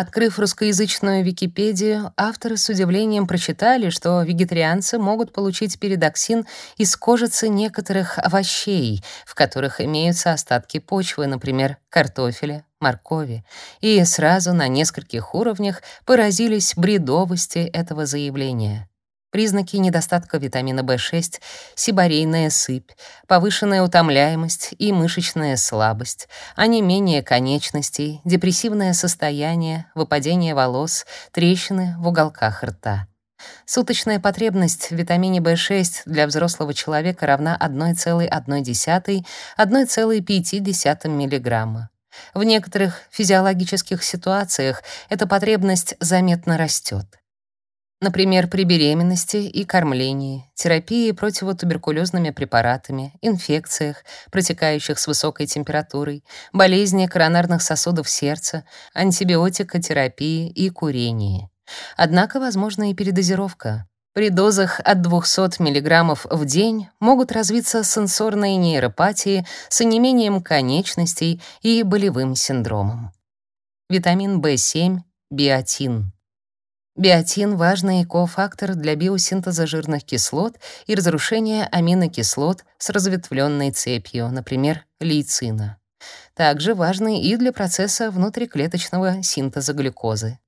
Открыв русскоязычную Википедию, авторы с удивлением прочитали, что вегетарианцы могут получить передоксин из кожицы некоторых овощей, в которых имеются остатки почвы, например, картофеля, моркови, и сразу на нескольких уровнях поразились бредовости этого заявления. Признаки недостатка витамина В6 — сибарейная сыпь, повышенная утомляемость и мышечная слабость, онемение конечностей, депрессивное состояние, выпадение волос, трещины в уголках рта. Суточная потребность в витамине В6 для взрослого человека равна 1,1-1,5 мг. В некоторых физиологических ситуациях эта потребность заметно растет. Например, при беременности и кормлении, терапии противотуберкулезными препаратами, инфекциях, протекающих с высокой температурой, болезни коронарных сосудов сердца, антибиотикотерапии и курении. Однако возможна и передозировка. При дозах от 200 мг в день могут развиться сенсорные нейропатии с онемением конечностей и болевым синдромом. Витамин В7, биотин. Биотин — важный кофактор для биосинтеза жирных кислот и разрушения аминокислот с разветвленной цепью, например, лейцина. Также важный и для процесса внутриклеточного синтеза глюкозы.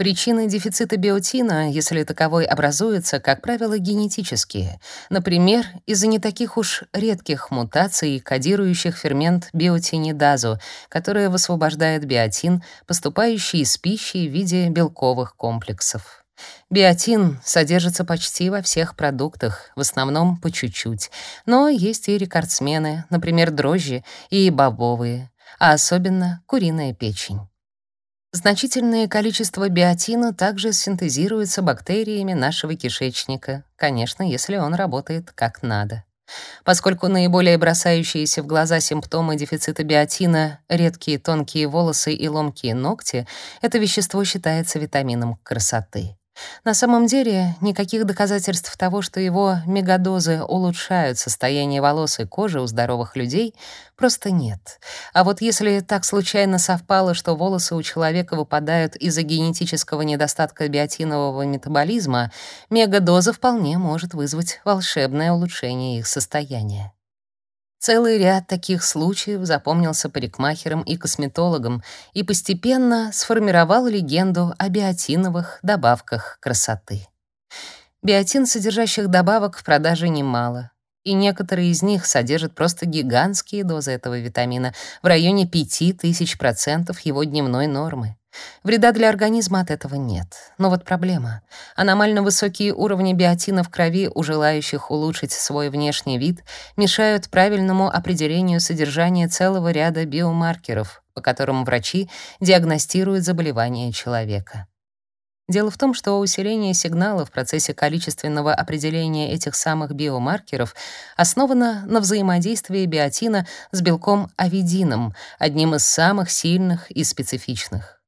Причины дефицита биотина, если таковой образуется, как правило, генетические. Например, из-за не таких уж редких мутаций, кодирующих фермент биотинидазу, который высвобождает биотин, поступающий из пищи в виде белковых комплексов. Биотин содержится почти во всех продуктах, в основном по чуть-чуть. Но есть и рекордсмены, например, дрожжи и бобовые, а особенно куриная печень. Значительное количество биотина также синтезируется бактериями нашего кишечника, конечно, если он работает как надо. Поскольку наиболее бросающиеся в глаза симптомы дефицита биотина — редкие тонкие волосы и ломкие ногти, это вещество считается витамином красоты. На самом деле, никаких доказательств того, что его мегадозы улучшают состояние волос и кожи у здоровых людей, просто нет. А вот если так случайно совпало, что волосы у человека выпадают из-за генетического недостатка биотинового метаболизма, мегадоза вполне может вызвать волшебное улучшение их состояния. Целый ряд таких случаев запомнился парикмахерам и косметологам и постепенно сформировал легенду о биотиновых добавках красоты. Биотин содержащих добавок в продаже немало, и некоторые из них содержат просто гигантские дозы этого витамина в районе 5000% его дневной нормы. Вреда для организма от этого нет. Но вот проблема. Аномально высокие уровни биотина в крови у желающих улучшить свой внешний вид мешают правильному определению содержания целого ряда биомаркеров, по которым врачи диагностируют заболевание человека. Дело в том, что усиление сигнала в процессе количественного определения этих самых биомаркеров основано на взаимодействии биотина с белком авидином, одним из самых сильных и специфичных.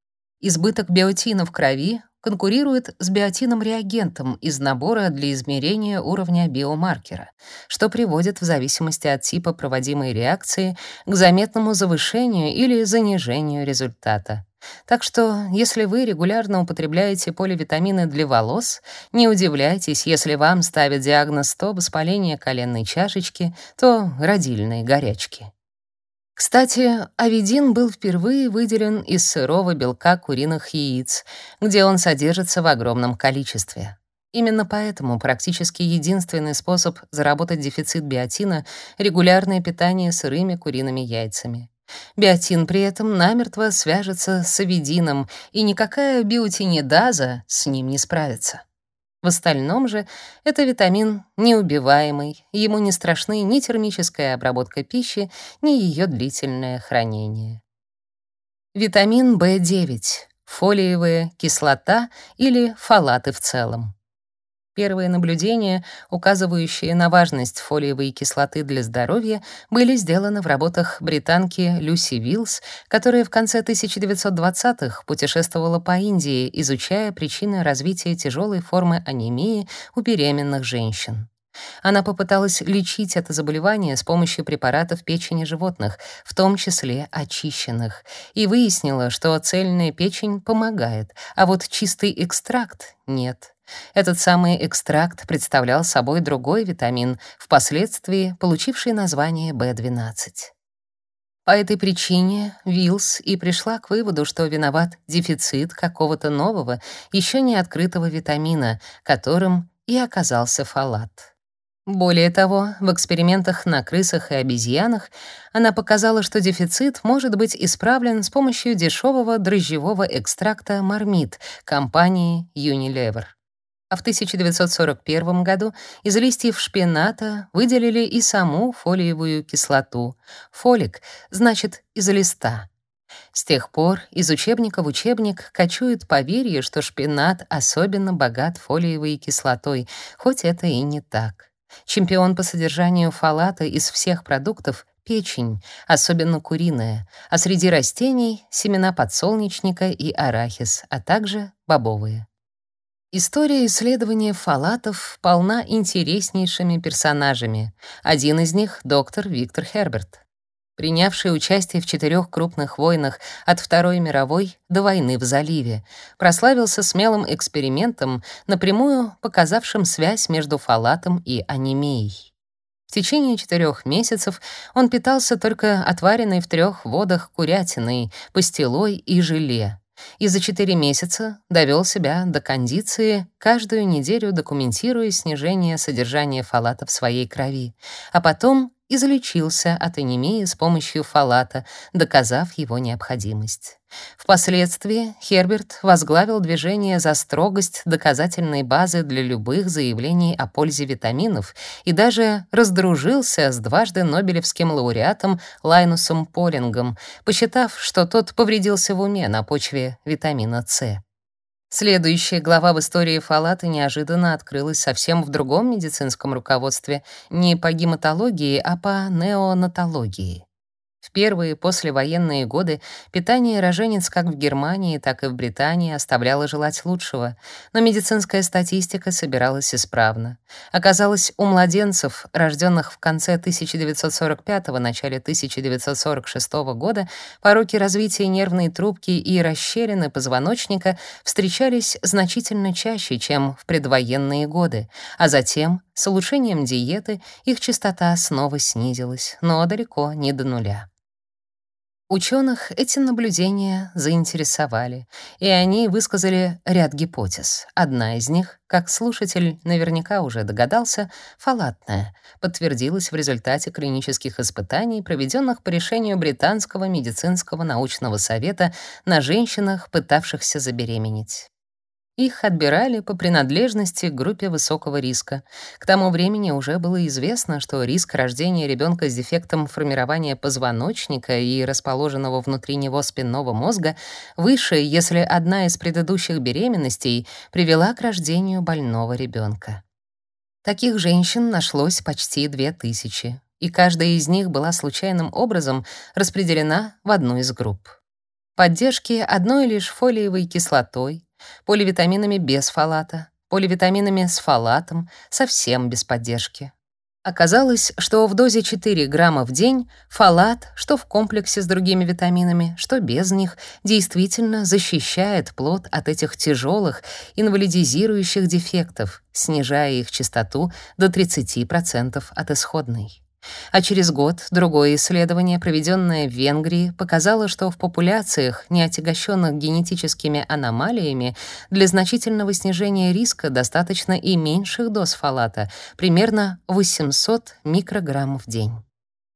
Избыток биотина в крови конкурирует с биотином-реагентом из набора для измерения уровня биомаркера, что приводит в зависимости от типа проводимой реакции к заметному завышению или занижению результата. Так что, если вы регулярно употребляете поливитамины для волос, не удивляйтесь, если вам ставят диагноз то воспаление коленной чашечки, то родильной горячки. Кстати, авидин был впервые выделен из сырого белка куриных яиц, где он содержится в огромном количестве. Именно поэтому практически единственный способ заработать дефицит биотина — регулярное питание сырыми куриными яйцами. Биотин при этом намертво свяжется с авидином, и никакая биотинидаза с ним не справится. В остальном же это витамин неубиваемый, ему не страшны ни термическая обработка пищи, ни ее длительное хранение. Витамин В9, фолиевая кислота или фолаты в целом. Первые наблюдения, указывающие на важность фолиевой кислоты для здоровья, были сделаны в работах британки Люси Виллс, которая в конце 1920-х путешествовала по Индии, изучая причины развития тяжелой формы анемии у беременных женщин. Она попыталась лечить это заболевание с помощью препаратов печени животных, в том числе очищенных, и выяснила, что цельная печень помогает, а вот чистый экстракт — нет. Этот самый экстракт представлял собой другой витамин, впоследствии получивший название B12. По этой причине Вилс и пришла к выводу, что виноват дефицит какого-то нового, еще не открытого витамина, которым и оказался фолат. Более того, в экспериментах на крысах и обезьянах она показала, что дефицит может быть исправлен с помощью дешевого дрожжевого экстракта мармит компании Unilever а в 1941 году из листьев шпината выделили и саму фолиевую кислоту. Фолик значит из листа. С тех пор из учебника в учебник кочует поверье, что шпинат особенно богат фолиевой кислотой, хоть это и не так. Чемпион по содержанию фолата из всех продуктов — печень, особенно куриная, а среди растений — семена подсолнечника и арахис, а также бобовые. История исследования фалатов полна интереснейшими персонажами. Один из них — доктор Виктор Херберт, принявший участие в четырех крупных войнах от Второй мировой до войны в заливе, прославился смелым экспериментом, напрямую показавшим связь между фалатом и анемией. В течение четырех месяцев он питался только отваренной в трех водах курятиной, пастилой и желе и за 4 месяца довел себя до кондиции, каждую неделю документируя снижение содержания фолата в своей крови, а потом излечился от анемии с помощью фолата, доказав его необходимость. Впоследствии Херберт возглавил движение за строгость доказательной базы для любых заявлений о пользе витаминов и даже раздружился с дважды Нобелевским лауреатом Лайнусом Полингом, посчитав, что тот повредился в уме на почве витамина С. Следующая глава в истории фалата неожиданно открылась совсем в другом медицинском руководстве, не по гематологии, а по неонатологии. В первые послевоенные годы питание роженец как в Германии, так и в Британии оставляло желать лучшего, но медицинская статистика собиралась исправно. Оказалось, у младенцев, рожденных в конце 1945 начале 1946 года, пороки развития нервной трубки и расщелины позвоночника встречались значительно чаще, чем в предвоенные годы, а затем, с улучшением диеты, их частота снова снизилась, но далеко не до нуля. Ученых эти наблюдения заинтересовали, и они высказали ряд гипотез. Одна из них, как слушатель наверняка уже догадался, фалатная, подтвердилась в результате клинических испытаний, проведенных по решению Британского медицинского научного совета на женщинах, пытавшихся забеременеть. Их отбирали по принадлежности к группе высокого риска. К тому времени уже было известно, что риск рождения ребенка с дефектом формирования позвоночника и расположенного внутри него спинного мозга выше, если одна из предыдущих беременностей привела к рождению больного ребенка. Таких женщин нашлось почти две тысячи, и каждая из них была случайным образом распределена в одну из групп. Поддержки одной лишь фолиевой кислотой, поливитаминами без фолата, поливитаминами с фолатом, совсем без поддержки. Оказалось, что в дозе 4 грамма в день фолат, что в комплексе с другими витаминами, что без них, действительно защищает плод от этих тяжелых инвалидизирующих дефектов, снижая их частоту до 30% от исходной. А через год другое исследование, проведенное в Венгрии, показало, что в популяциях, не отягощенных генетическими аномалиями, для значительного снижения риска достаточно и меньших доз фолата, примерно 800 микрограммов в день.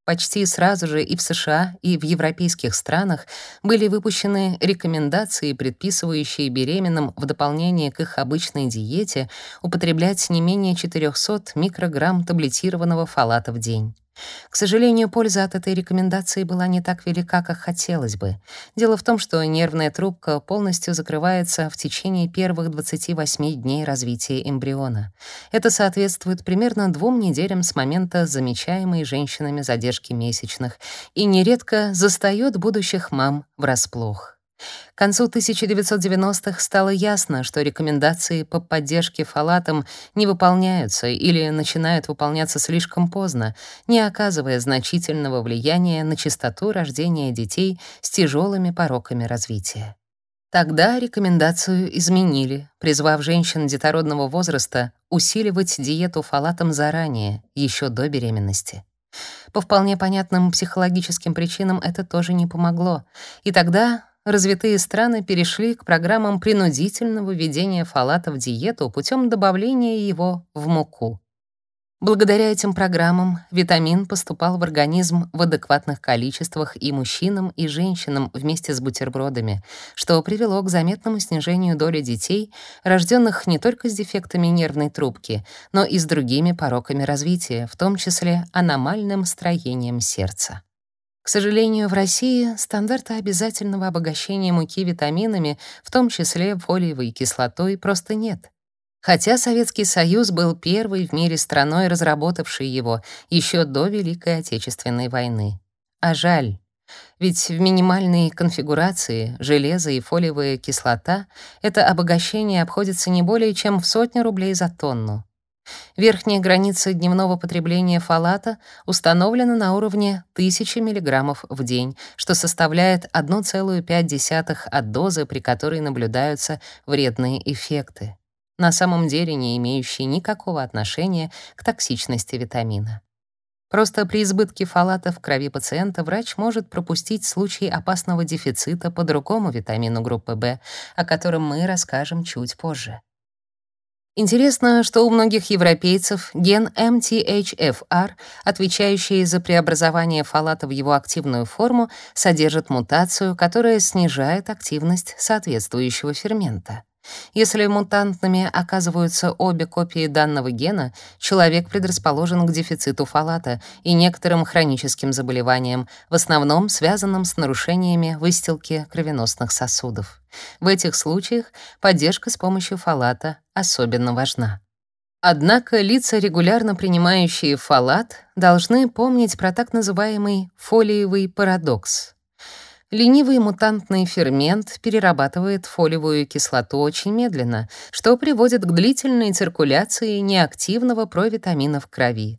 Почти сразу же и в США, и в европейских странах были выпущены рекомендации, предписывающие беременным в дополнение к их обычной диете употреблять не менее 400 микрограмм таблетированного фолата в день. К сожалению, польза от этой рекомендации была не так велика, как хотелось бы. Дело в том, что нервная трубка полностью закрывается в течение первых 28 дней развития эмбриона. Это соответствует примерно двум неделям с момента замечаемой женщинами задержки месячных и нередко застаёт будущих мам врасплох. К концу 1990-х стало ясно, что рекомендации по поддержке фалатом не выполняются или начинают выполняться слишком поздно, не оказывая значительного влияния на частоту рождения детей с тяжелыми пороками развития. Тогда рекомендацию изменили, призвав женщин детородного возраста усиливать диету фалатом заранее, еще до беременности. По вполне понятным психологическим причинам это тоже не помогло, и тогда развитые страны перешли к программам принудительного введения фалата в диету путем добавления его в муку. Благодаря этим программам витамин поступал в организм в адекватных количествах и мужчинам, и женщинам вместе с бутербродами, что привело к заметному снижению доли детей, рожденных не только с дефектами нервной трубки, но и с другими пороками развития, в том числе аномальным строением сердца. К сожалению, в России стандарта обязательного обогащения муки витаминами, в том числе фолиевой кислотой, просто нет. Хотя Советский Союз был первой в мире страной, разработавшей его еще до Великой Отечественной войны. А жаль, ведь в минимальной конфигурации железо и фолиевая кислота это обогащение обходится не более чем в сотню рублей за тонну. Верхняя граница дневного потребления фолата установлена на уровне 1000 мг в день, что составляет 1,5 от дозы, при которой наблюдаются вредные эффекты, на самом деле не имеющие никакого отношения к токсичности витамина. Просто при избытке фолата в крови пациента врач может пропустить случай опасного дефицита по другому витамину группы В, о котором мы расскажем чуть позже. Интересно, что у многих европейцев ген MTHFR, отвечающий за преобразование фолата в его активную форму, содержит мутацию, которая снижает активность соответствующего фермента. Если мутантными оказываются обе копии данного гена, человек предрасположен к дефициту фолата и некоторым хроническим заболеваниям, в основном связанным с нарушениями выстилки кровеносных сосудов. В этих случаях поддержка с помощью фолата особенно важна. Однако лица, регулярно принимающие фолат, должны помнить про так называемый фолиевый парадокс — Ленивый мутантный фермент перерабатывает фолиевую кислоту очень медленно, что приводит к длительной циркуляции неактивного провитамина в крови.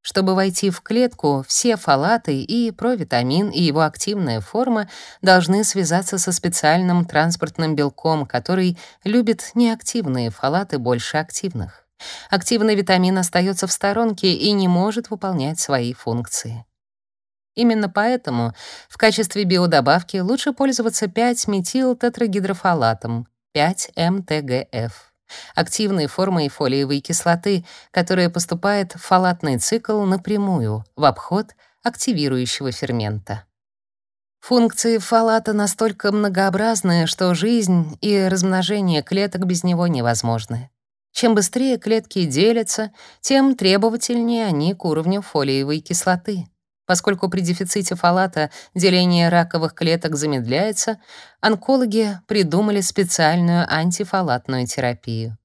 Чтобы войти в клетку, все фолаты и провитамин и его активная форма должны связаться со специальным транспортным белком, который любит неактивные фолаты больше активных. Активный витамин остается в сторонке и не может выполнять свои функции. Именно поэтому в качестве биодобавки лучше пользоваться 5-метилтетрагидрофолатом, 5-МТГФ, активной формой фолиевой кислоты, которая поступает в фолатный цикл напрямую, в обход активирующего фермента. Функции фолата настолько многообразны, что жизнь и размножение клеток без него невозможны. Чем быстрее клетки делятся, тем требовательнее они к уровню фолиевой кислоты. Поскольку при дефиците фолата деление раковых клеток замедляется, онкологи придумали специальную антифолатную терапию.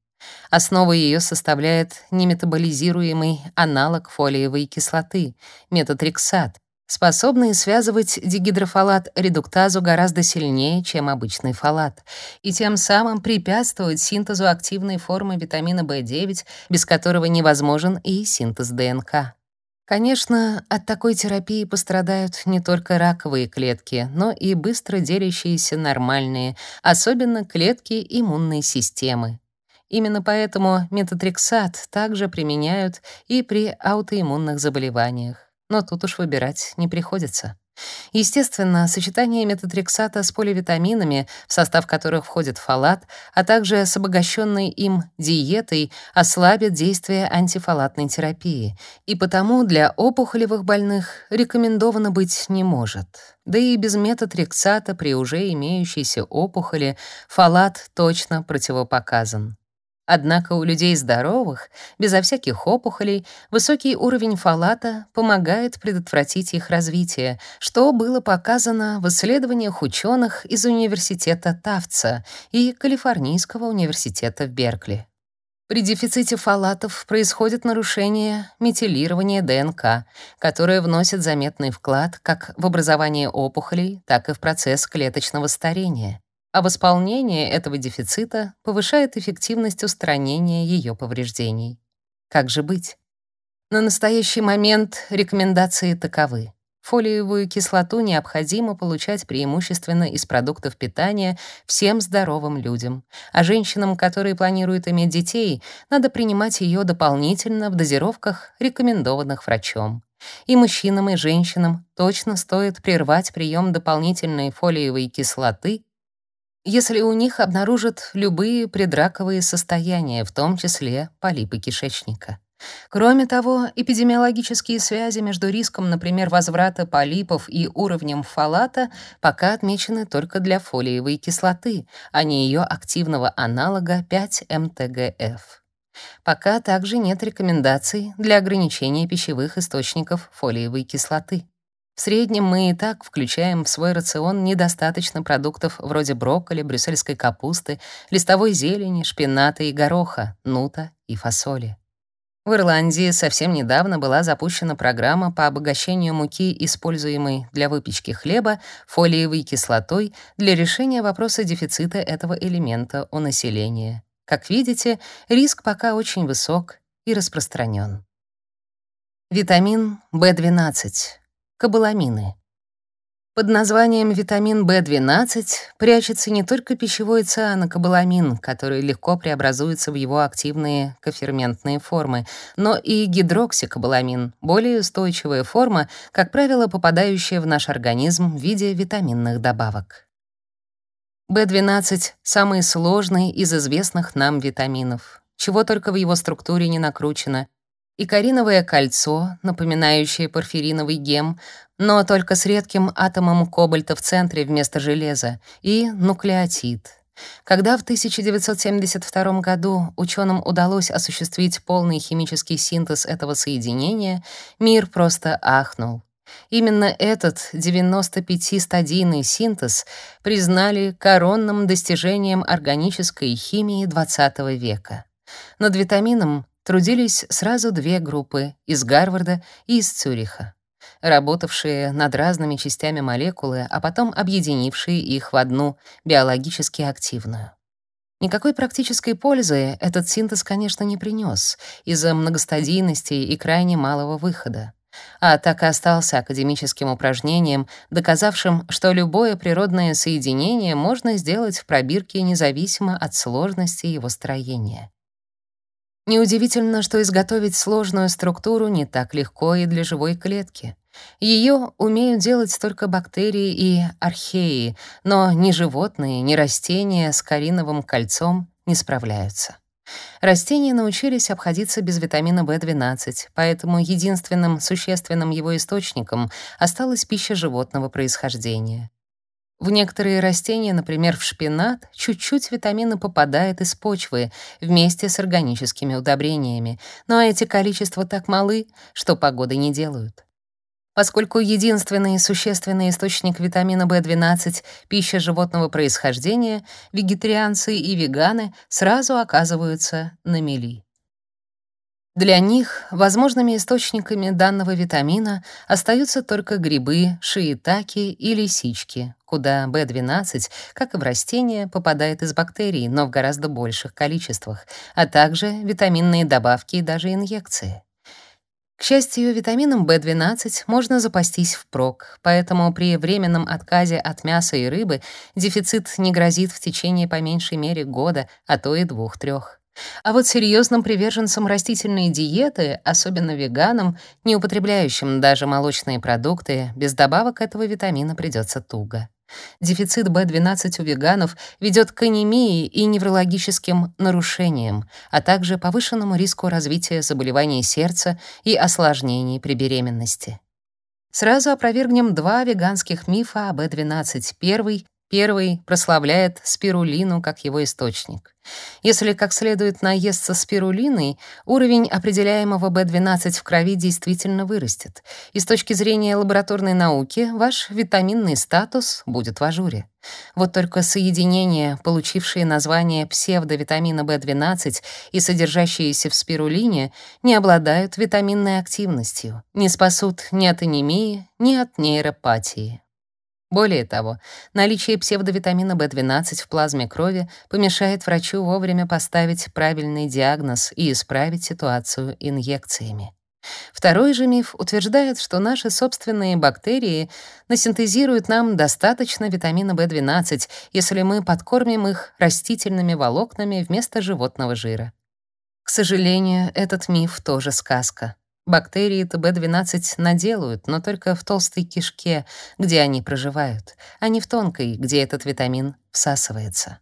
Основой ее составляет неметаболизируемый аналог фолиевой кислоты метотрексат, способный связывать дигидрофолат-редуктазу гораздо сильнее, чем обычный фолат, и тем самым препятствовать синтезу активной формы витамина В9, без которого невозможен и синтез ДНК. Конечно, от такой терапии пострадают не только раковые клетки, но и быстро делящиеся нормальные, особенно клетки иммунной системы. Именно поэтому метотрексат также применяют и при аутоиммунных заболеваниях. Но тут уж выбирать не приходится. Естественно, сочетание метотрексата с поливитаминами, в состав которых входит фолат, а также с обогащенной им диетой, ослабит действие антифолатной терапии, и потому для опухолевых больных рекомендовано быть не может. Да и без метотрексата при уже имеющейся опухоли фолат точно противопоказан. Однако у людей здоровых, безо всяких опухолей, высокий уровень фолата помогает предотвратить их развитие, что было показано в исследованиях ученых из университета Тавца и Калифорнийского университета в Беркли. При дефиците фолатов происходит нарушение метилирования ДНК, которое вносит заметный вклад как в образование опухолей, так и в процесс клеточного старения. А восполнение этого дефицита повышает эффективность устранения ее повреждений. Как же быть? На настоящий момент рекомендации таковы. Фолиевую кислоту необходимо получать преимущественно из продуктов питания всем здоровым людям, а женщинам, которые планируют иметь детей, надо принимать ее дополнительно в дозировках, рекомендованных врачом. И мужчинам, и женщинам точно стоит прервать прием дополнительной фолиевой кислоты, если у них обнаружат любые предраковые состояния, в том числе полипы кишечника. Кроме того, эпидемиологические связи между риском, например, возврата полипов и уровнем фолата пока отмечены только для фолиевой кислоты, а не ее активного аналога 5-МТГФ. Пока также нет рекомендаций для ограничения пищевых источников фолиевой кислоты. В среднем мы и так включаем в свой рацион недостаточно продуктов вроде брокколи, брюссельской капусты, листовой зелени, шпината и гороха, нута и фасоли. В Ирландии совсем недавно была запущена программа по обогащению муки, используемой для выпечки хлеба, фолиевой кислотой для решения вопроса дефицита этого элемента у населения. Как видите, риск пока очень высок и распространен. Витамин В12. Кобаламины. Под названием витамин В12 прячется не только пищевой цианокобаламин, который легко преобразуется в его активные коферментные формы, но и гидроксикобаламин, более устойчивая форма, как правило, попадающая в наш организм в виде витаминных добавок. В12 — самый сложный из известных нам витаминов. Чего только в его структуре не накручено и кариновое кольцо, напоминающее порфириновый гем, но только с редким атомом кобальта в центре вместо железа, и нуклеотид. Когда в 1972 году ученым удалось осуществить полный химический синтез этого соединения, мир просто ахнул. Именно этот 95-стадийный синтез признали коронным достижением органической химии XX века. Над витамином трудились сразу две группы из Гарварда и из Цюриха, работавшие над разными частями молекулы, а потом объединившие их в одну биологически активную. Никакой практической пользы этот синтез, конечно, не принес из-за многостадийности и крайне малого выхода, а так и остался академическим упражнением, доказавшим, что любое природное соединение можно сделать в пробирке независимо от сложности его строения. Неудивительно, что изготовить сложную структуру не так легко и для живой клетки. Ее умеют делать только бактерии и археи, но ни животные, ни растения с кариновым кольцом не справляются. Растения научились обходиться без витамина В12, поэтому единственным существенным его источником осталась пища животного происхождения. В некоторые растения, например, в шпинат, чуть-чуть витамина попадает из почвы вместе с органическими удобрениями, но эти количества так малы, что погоды не делают. Поскольку единственный существенный источник витамина В12 — пища животного происхождения, вегетарианцы и веганы сразу оказываются на мели. Для них возможными источниками данного витамина остаются только грибы, шиитаки и лисички, куда B12, как и в растения, попадает из бактерий, но в гораздо больших количествах, а также витаминные добавки и даже инъекции. К счастью, витамином B12 можно запастись впрок, поэтому при временном отказе от мяса и рыбы дефицит не грозит в течение по меньшей мере года, а то и двух-трех. А вот серьезным приверженцам растительной диеты, особенно веганам, не употребляющим даже молочные продукты, без добавок этого витамина придется туго. Дефицит B12 у веганов ведет к анемии и неврологическим нарушениям, а также повышенному риску развития заболеваний сердца и осложнений при беременности. Сразу опровергнем два веганских мифа о B12. Первый Первый прославляет спирулину как его источник. Если как следует наесться спирулиной, уровень определяемого B12 в крови действительно вырастет. И с точки зрения лабораторной науки ваш витаминный статус будет в ажуре. Вот только соединения, получившие название псевдовитамина B12 и содержащиеся в спирулине, не обладают витаминной активностью, не спасут ни от анемии, ни от нейропатии. Более того, наличие псевдовитамина В12 в плазме крови помешает врачу вовремя поставить правильный диагноз и исправить ситуацию инъекциями. Второй же миф утверждает, что наши собственные бактерии насинтезируют нам достаточно витамина В12, если мы подкормим их растительными волокнами вместо животного жира. К сожалению, этот миф тоже сказка. Бактерии ТБ-12 наделают, но только в толстой кишке, где они проживают, а не в тонкой, где этот витамин всасывается.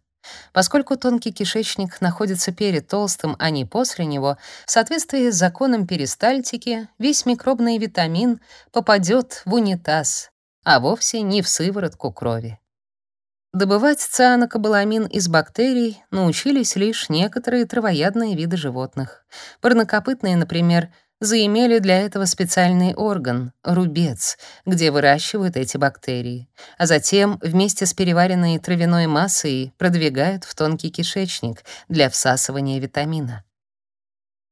Поскольку тонкий кишечник находится перед толстым, а не после него, в соответствии с законом перистальтики, весь микробный витамин попадет в унитаз, а вовсе не в сыворотку крови. Добывать цианокобаламин из бактерий научились лишь некоторые травоядные виды животных. Парнокопытные, например, заимели для этого специальный орган — рубец, где выращивают эти бактерии, а затем вместе с переваренной травяной массой продвигают в тонкий кишечник для всасывания витамина.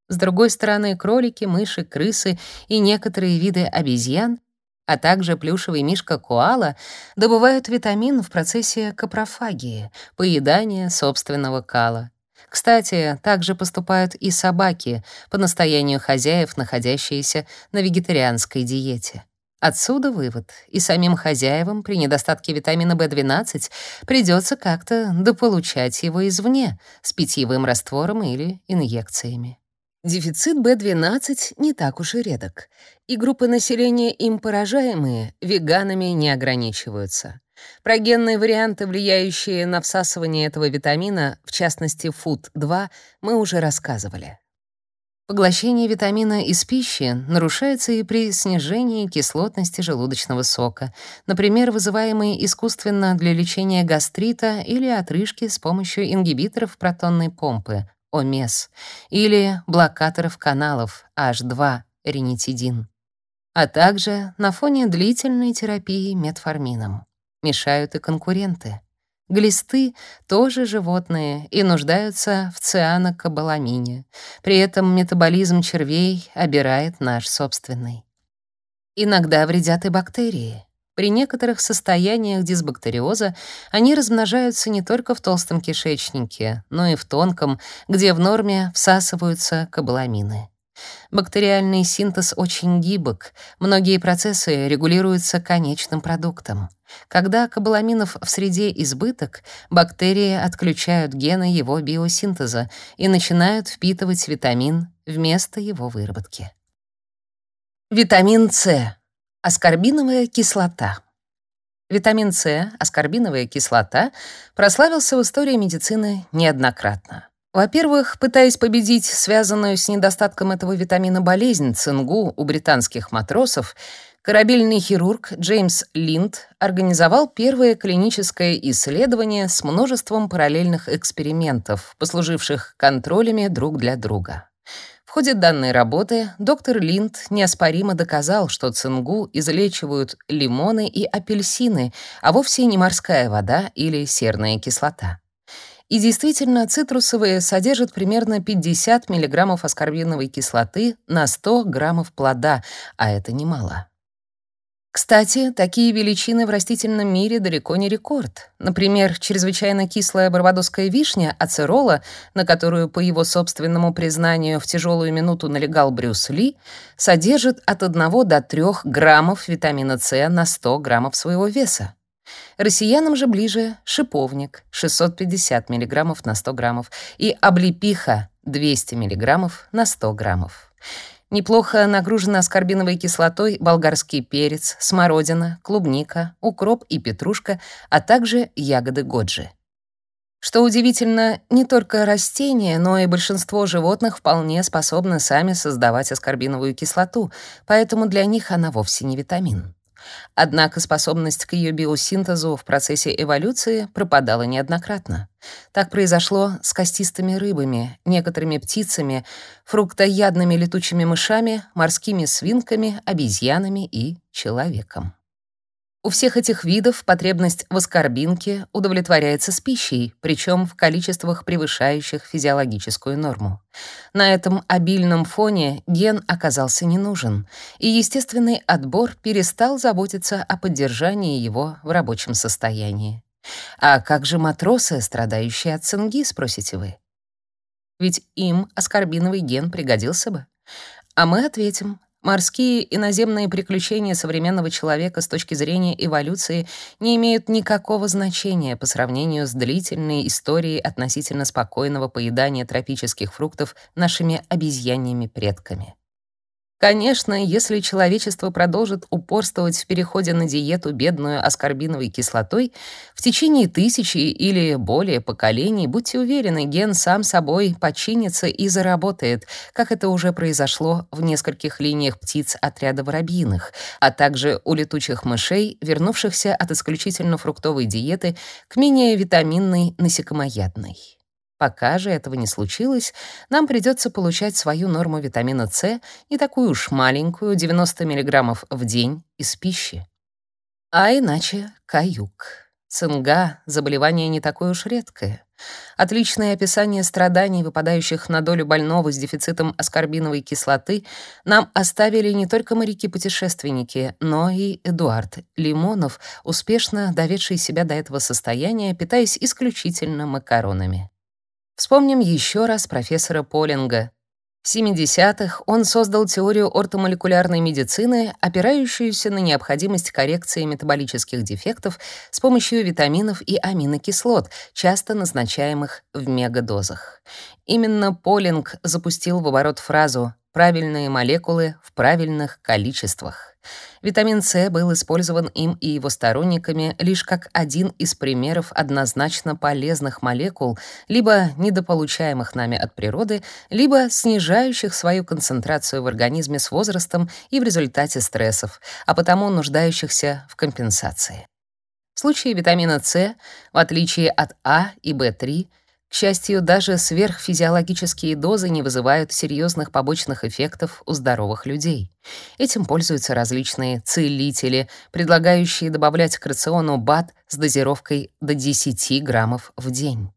С другой стороны, кролики, мыши, крысы и некоторые виды обезьян, а также плюшевый мишка-коала добывают витамин в процессе капрофагии, поедания собственного кала. Кстати, также поступают и собаки, по настоянию хозяев, находящиеся на вегетарианской диете. Отсюда вывод. И самим хозяевам при недостатке витамина В12 придется как-то дополучать его извне, с питьевым раствором или инъекциями. Дефицит B12 не так уж и редок, и группы населения им поражаемые веганами не ограничиваются. Про генные варианты, влияющие на всасывание этого витамина, в частности ФУТ-2, мы уже рассказывали. Поглощение витамина из пищи нарушается и при снижении кислотности желудочного сока, например, вызываемой искусственно для лечения гастрита или отрыжки с помощью ингибиторов протонной помпы, ОМЕС, или блокаторов каналов H2, ринитидин, а также на фоне длительной терапии метформином. Мешают и конкуренты. Глисты тоже животные и нуждаются в цианокобаламине. При этом метаболизм червей обирает наш собственный. Иногда вредят и бактерии. При некоторых состояниях дисбактериоза они размножаются не только в толстом кишечнике, но и в тонком, где в норме всасываются кобаламины. Бактериальный синтез очень гибок, многие процессы регулируются конечным продуктом. Когда кобаламинов в среде избыток, бактерии отключают гены его биосинтеза и начинают впитывать витамин вместо его выработки. Витамин С Аскорбиновая кислота. Витамин С, аскорбиновая кислота, прославился в истории медицины неоднократно. Во-первых, пытаясь победить связанную с недостатком этого витамина болезнь цингу у британских матросов, корабельный хирург Джеймс Линд организовал первое клиническое исследование с множеством параллельных экспериментов, послуживших контролями друг для друга. В ходе данной работы доктор Линд неоспоримо доказал, что цингу излечивают лимоны и апельсины, а вовсе не морская вода или серная кислота. И действительно, цитрусовые содержат примерно 50 мг аскорбиновой кислоты на 100 граммов плода, а это немало. Кстати, такие величины в растительном мире далеко не рекорд. Например, чрезвычайно кислая барбадосская вишня ацерола, на которую, по его собственному признанию, в тяжелую минуту налегал Брюс Ли, содержит от 1 до 3 граммов витамина С на 100 граммов своего веса. Россиянам же ближе шиповник 650 мг на 100 граммов и облепиха 200 мг на 100 граммов. Неплохо нагружены аскорбиновой кислотой болгарский перец, смородина, клубника, укроп и петрушка, а также ягоды годжи. Что удивительно, не только растения, но и большинство животных вполне способны сами создавать аскорбиновую кислоту, поэтому для них она вовсе не витамин. Однако способность к ее биосинтезу в процессе эволюции пропадала неоднократно. Так произошло с костистыми рыбами, некоторыми птицами, фруктоядными летучими мышами, морскими свинками, обезьянами и человеком. У всех этих видов потребность в аскорбинке удовлетворяется с пищей, причем в количествах, превышающих физиологическую норму. На этом обильном фоне ген оказался не нужен, и естественный отбор перестал заботиться о поддержании его в рабочем состоянии. А как же матросы, страдающие от цинги, спросите вы? Ведь им аскорбиновый ген пригодился бы. А мы ответим, Морские и наземные приключения современного человека с точки зрения эволюции не имеют никакого значения по сравнению с длительной историей относительно спокойного поедания тропических фруктов нашими обезьяньими предками. Конечно, если человечество продолжит упорствовать в переходе на диету, бедную аскорбиновой кислотой, в течение тысячи или более поколений, будьте уверены, ген сам собой починится и заработает, как это уже произошло в нескольких линиях птиц отряда воробьиных, а также у летучих мышей, вернувшихся от исключительно фруктовой диеты к менее витаминной насекомоядной. Пока же этого не случилось, нам придется получать свою норму витамина С, не такую уж маленькую, 90 мг в день, из пищи. А иначе каюк. Цинга — заболевание не такое уж редкое. Отличное описание страданий, выпадающих на долю больного с дефицитом аскорбиновой кислоты, нам оставили не только моряки-путешественники, но и Эдуард Лимонов, успешно доведший себя до этого состояния, питаясь исключительно макаронами. Вспомним еще раз профессора Полинга. В 70-х он создал теорию ортомолекулярной медицины, опирающуюся на необходимость коррекции метаболических дефектов с помощью витаминов и аминокислот, часто назначаемых в мегадозах. Именно Полинг запустил в оборот фразу «правильные молекулы в правильных количествах». Витамин С был использован им и его сторонниками лишь как один из примеров однозначно полезных молекул, либо недополучаемых нами от природы, либо снижающих свою концентрацию в организме с возрастом и в результате стрессов, а потому нуждающихся в компенсации. В случае витамина С, в отличие от А и В3, к счастью, даже сверхфизиологические дозы не вызывают серьезных побочных эффектов у здоровых людей. Этим пользуются различные целители, предлагающие добавлять к рациону БАД с дозировкой до 10 граммов в день.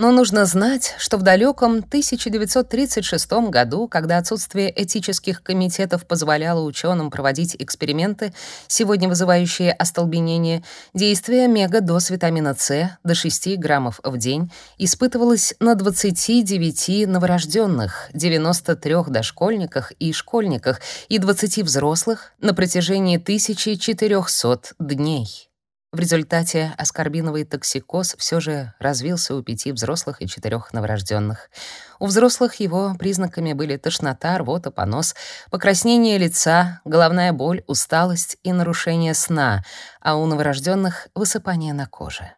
Но нужно знать, что в далеком 1936 году, когда отсутствие этических комитетов позволяло ученым проводить эксперименты, сегодня вызывающие остолбенение, действие мегадоз витамина С до 6 граммов в день испытывалось на 29 новорожденных, 93 дошкольниках и школьниках и 20 взрослых на протяжении 1400 дней. В результате аскорбиновый токсикоз все же развился у пяти взрослых и четырех новорожденных. У взрослых его признаками были тошнота, рвота, понос, покраснение лица, головная боль, усталость и нарушение сна, а у новорожденных — высыпание на коже.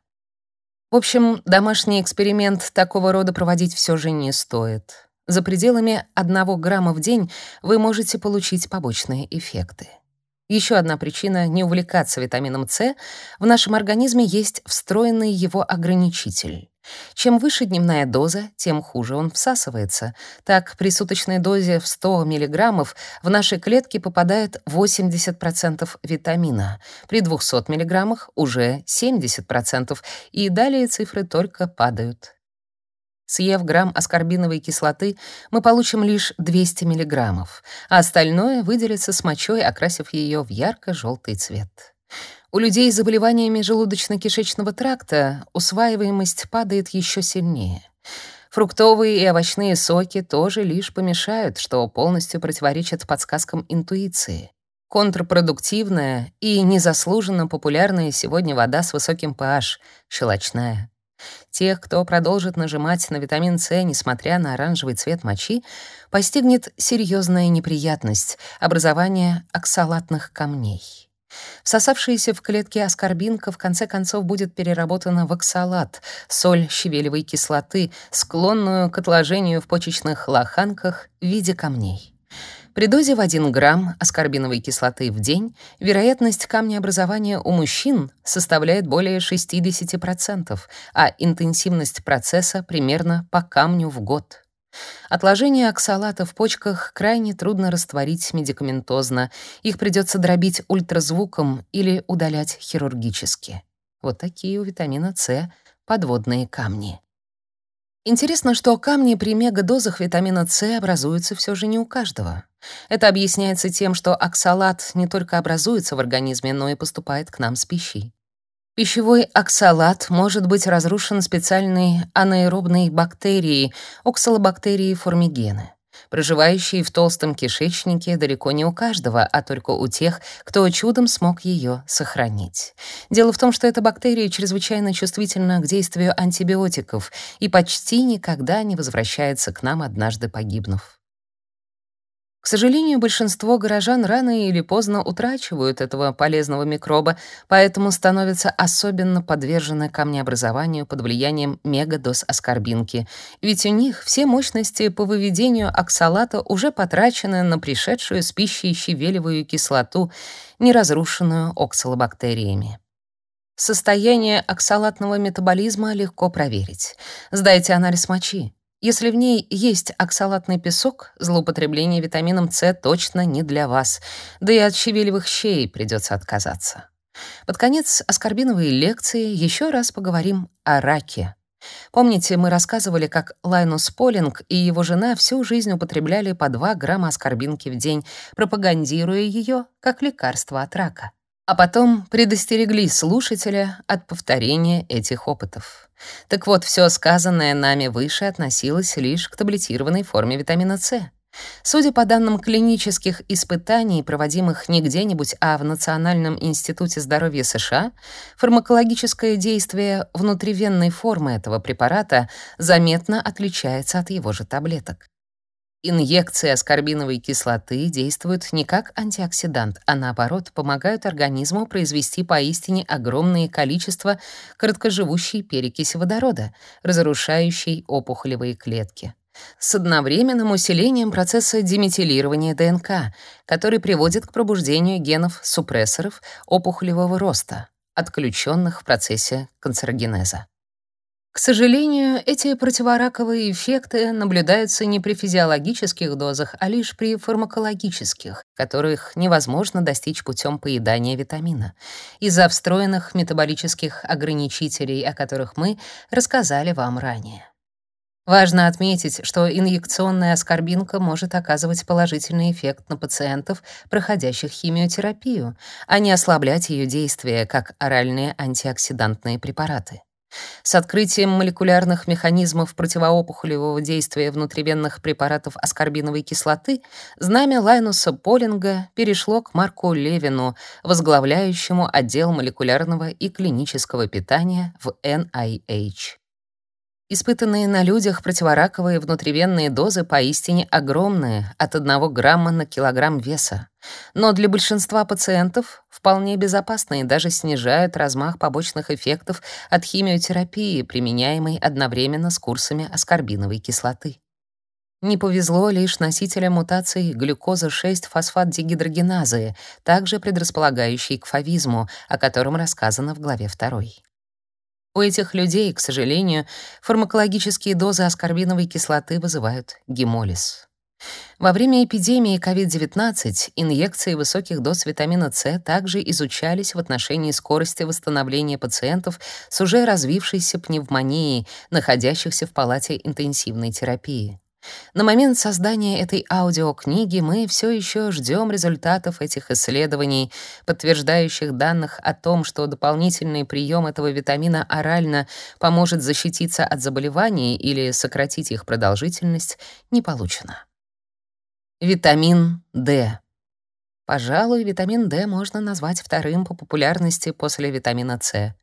В общем, домашний эксперимент такого рода проводить все же не стоит. За пределами одного грамма в день вы можете получить побочные эффекты. Еще одна причина не увлекаться витамином С — в нашем организме есть встроенный его ограничитель. Чем выше дневная доза, тем хуже он всасывается. Так, при суточной дозе в 100 мг в наши клетки попадает 80% витамина, при 200 мг уже 70%, и далее цифры только падают. Съев грамм аскорбиновой кислоты, мы получим лишь 200 мг, а остальное выделится с мочой, окрасив ее в ярко-желтый цвет. У людей с заболеваниями желудочно-кишечного тракта усваиваемость падает еще сильнее. Фруктовые и овощные соки тоже лишь помешают, что полностью противоречит подсказкам интуиции. Контрпродуктивная и незаслуженно популярная сегодня вода с высоким pH, щелочная. Тех, кто продолжит нажимать на витамин С, несмотря на оранжевый цвет мочи, постигнет серьезная неприятность — образование оксалатных камней. Всосавшаяся в клетки аскорбинка в конце концов будет переработана в оксалат, соль щавелевой кислоты, склонную к отложению в почечных лоханках в виде камней. При дозе в 1 грамм аскорбиновой кислоты в день вероятность камнеобразования у мужчин составляет более 60%, а интенсивность процесса примерно по камню в год. Отложение оксалата в почках крайне трудно растворить медикаментозно, их придется дробить ультразвуком или удалять хирургически. Вот такие у витамина С подводные камни. Интересно, что камни при мегадозах витамина С образуются все же не у каждого. Это объясняется тем, что оксалат не только образуется в организме, но и поступает к нам с пищей. Пищевой оксалат может быть разрушен специальной анаэробной бактерией, оксалобактерией формигены проживающей в толстом кишечнике далеко не у каждого, а только у тех, кто чудом смог ее сохранить. Дело в том, что эта бактерия чрезвычайно чувствительна к действию антибиотиков и почти никогда не возвращается к нам, однажды погибнув. К сожалению, большинство горожан рано или поздно утрачивают этого полезного микроба, поэтому становятся особенно подвержены камнеобразованию под влиянием мегадоз аскорбинки, ведь у них все мощности по выведению оксалата уже потрачены на пришедшую с пищей щавелевую кислоту, не разрушенную оксалобактериями. Состояние оксалатного метаболизма легко проверить. Сдайте анализ мочи. Если в ней есть оксалатный песок, злоупотребление витамином С точно не для вас, да и от щавелевых щей придется отказаться. Под конец аскорбиновой лекции еще раз поговорим о раке. Помните, мы рассказывали, как Лайнус Полинг и его жена всю жизнь употребляли по 2 грамма аскорбинки в день, пропагандируя ее как лекарство от рака. А потом предостерегли слушателя от повторения этих опытов. Так вот, все сказанное нами выше относилось лишь к таблетированной форме витамина С. Судя по данным клинических испытаний, проводимых не где-нибудь, а в Национальном институте здоровья США, фармакологическое действие внутривенной формы этого препарата заметно отличается от его же таблеток. Инъекции аскорбиновой кислоты действуют не как антиоксидант, а наоборот помогают организму произвести поистине огромное количество короткоживущей перекиси водорода, разрушающей опухолевые клетки с одновременным усилением процесса деметилирования ДНК, который приводит к пробуждению генов супрессоров опухолевого роста, отключенных в процессе канцерогенеза. К сожалению, эти противораковые эффекты наблюдаются не при физиологических дозах, а лишь при фармакологических, которых невозможно достичь путем поедания витамина, из-за встроенных метаболических ограничителей, о которых мы рассказали вам ранее. Важно отметить, что инъекционная аскорбинка может оказывать положительный эффект на пациентов, проходящих химиотерапию, а не ослаблять ее действие, как оральные антиоксидантные препараты. С открытием молекулярных механизмов противоопухолевого действия внутривенных препаратов аскорбиновой кислоты знамя Лайнуса Полинга перешло к Марку Левину, возглавляющему отдел молекулярного и клинического питания в NIH. Испытанные на людях противораковые внутривенные дозы поистине огромные, от 1 грамма на килограмм веса. Но для большинства пациентов вполне безопасны и даже снижают размах побочных эффектов от химиотерапии, применяемой одновременно с курсами аскорбиновой кислоты. Не повезло лишь носителям мутаций глюкоза-6-фосфат-дегидрогеназы, также предрасполагающей к фавизму, о котором рассказано в главе 2. У этих людей, к сожалению, фармакологические дозы аскорбиновой кислоты вызывают гемолиз. Во время эпидемии COVID-19 инъекции высоких доз витамина С также изучались в отношении скорости восстановления пациентов с уже развившейся пневмонией, находящихся в палате интенсивной терапии. На момент создания этой аудиокниги мы все еще ждем результатов этих исследований, подтверждающих данных о том, что дополнительный прием этого витамина орально поможет защититься от заболеваний или сократить их продолжительность, не получено. Витамин D. Пожалуй, витамин D можно назвать вторым по популярности после витамина С.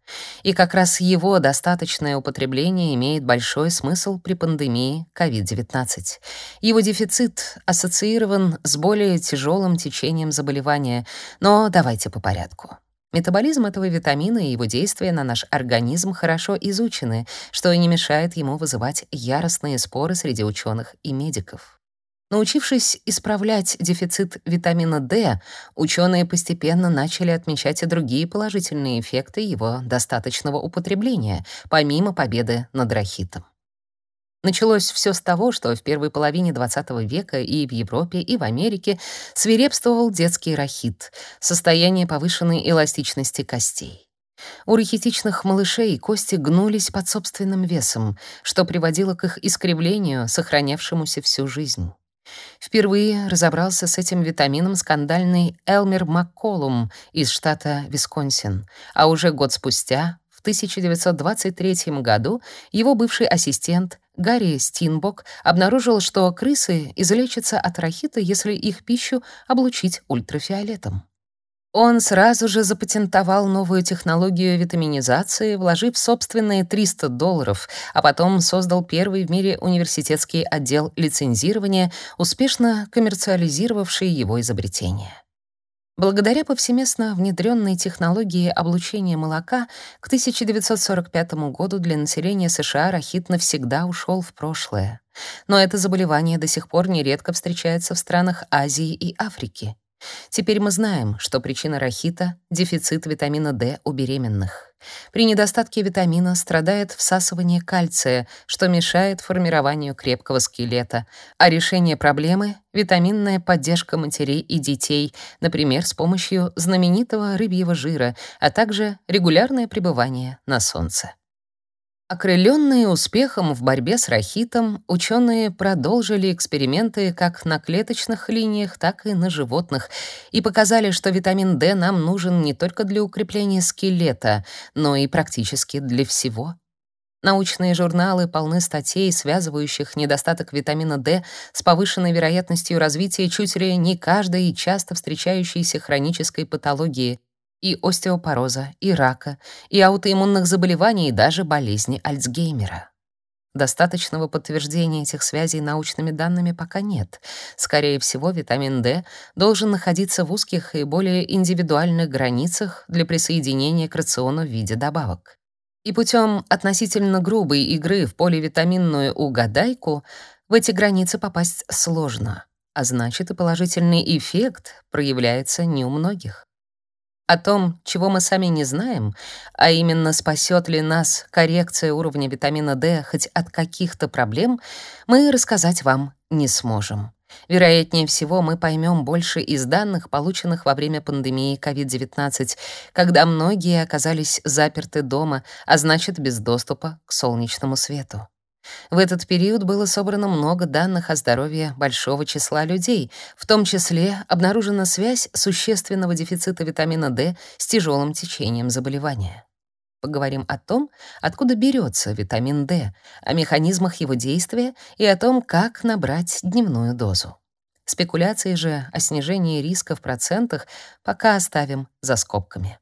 И как раз его достаточное употребление имеет большой смысл при пандемии COVID-19. Его дефицит ассоциирован с более тяжелым течением заболевания, но давайте по порядку. Метаболизм этого витамина и его действие на наш организм хорошо изучены, что и не мешает ему вызывать яростные споры среди ученых и медиков. Научившись исправлять дефицит витамина D, ученые постепенно начали отмечать и другие положительные эффекты его достаточного употребления, помимо победы над рахитом. Началось все с того, что в первой половине XX века и в Европе, и в Америке свирепствовал детский рахит, состояние повышенной эластичности костей. У рахитичных малышей кости гнулись под собственным весом, что приводило к их искривлению, сохранявшемуся всю жизнь. Впервые разобрался с этим витамином скандальный Элмер Макколум из штата Висконсин, а уже год спустя, в 1923 году, его бывший ассистент Гарри Стинбок обнаружил, что крысы излечатся от рахита, если их пищу облучить ультрафиолетом. Он сразу же запатентовал новую технологию витаминизации, вложив собственные 300 долларов, а потом создал первый в мире университетский отдел лицензирования, успешно коммерциализировавший его изобретение. Благодаря повсеместно внедренной технологии облучения молока к 1945 году для населения США рахит навсегда ушел в прошлое. Но это заболевание до сих пор нередко встречается в странах Азии и Африки. Теперь мы знаем, что причина рахита — дефицит витамина D у беременных. При недостатке витамина страдает всасывание кальция, что мешает формированию крепкого скелета, а решение проблемы — витаминная поддержка матерей и детей, например, с помощью знаменитого рыбьего жира, а также регулярное пребывание на солнце. Окрыленные успехом в борьбе с рахитом, ученые продолжили эксперименты как на клеточных линиях, так и на животных и показали, что витамин D нам нужен не только для укрепления скелета, но и практически для всего. Научные журналы полны статей, связывающих недостаток витамина D с повышенной вероятностью развития чуть ли не каждой часто встречающейся хронической патологии, и остеопороза, и рака, и аутоиммунных заболеваний, и даже болезни Альцгеймера. Достаточного подтверждения этих связей научными данными пока нет. Скорее всего, витамин D должен находиться в узких и более индивидуальных границах для присоединения к рациону в виде добавок. И путем относительно грубой игры в поливитаминную угадайку в эти границы попасть сложно, а значит и положительный эффект проявляется не у многих. О том, чего мы сами не знаем, а именно спасет ли нас коррекция уровня витамина D хоть от каких-то проблем, мы рассказать вам не сможем. Вероятнее всего, мы поймем больше из данных, полученных во время пандемии COVID-19, когда многие оказались заперты дома, а значит, без доступа к солнечному свету. В этот период было собрано много данных о здоровье большого числа людей, в том числе обнаружена связь существенного дефицита витамина D с тяжелым течением заболевания. Поговорим о том, откуда берется витамин D, о механизмах его действия и о том, как набрать дневную дозу. Спекуляции же о снижении риска в процентах пока оставим за скобками.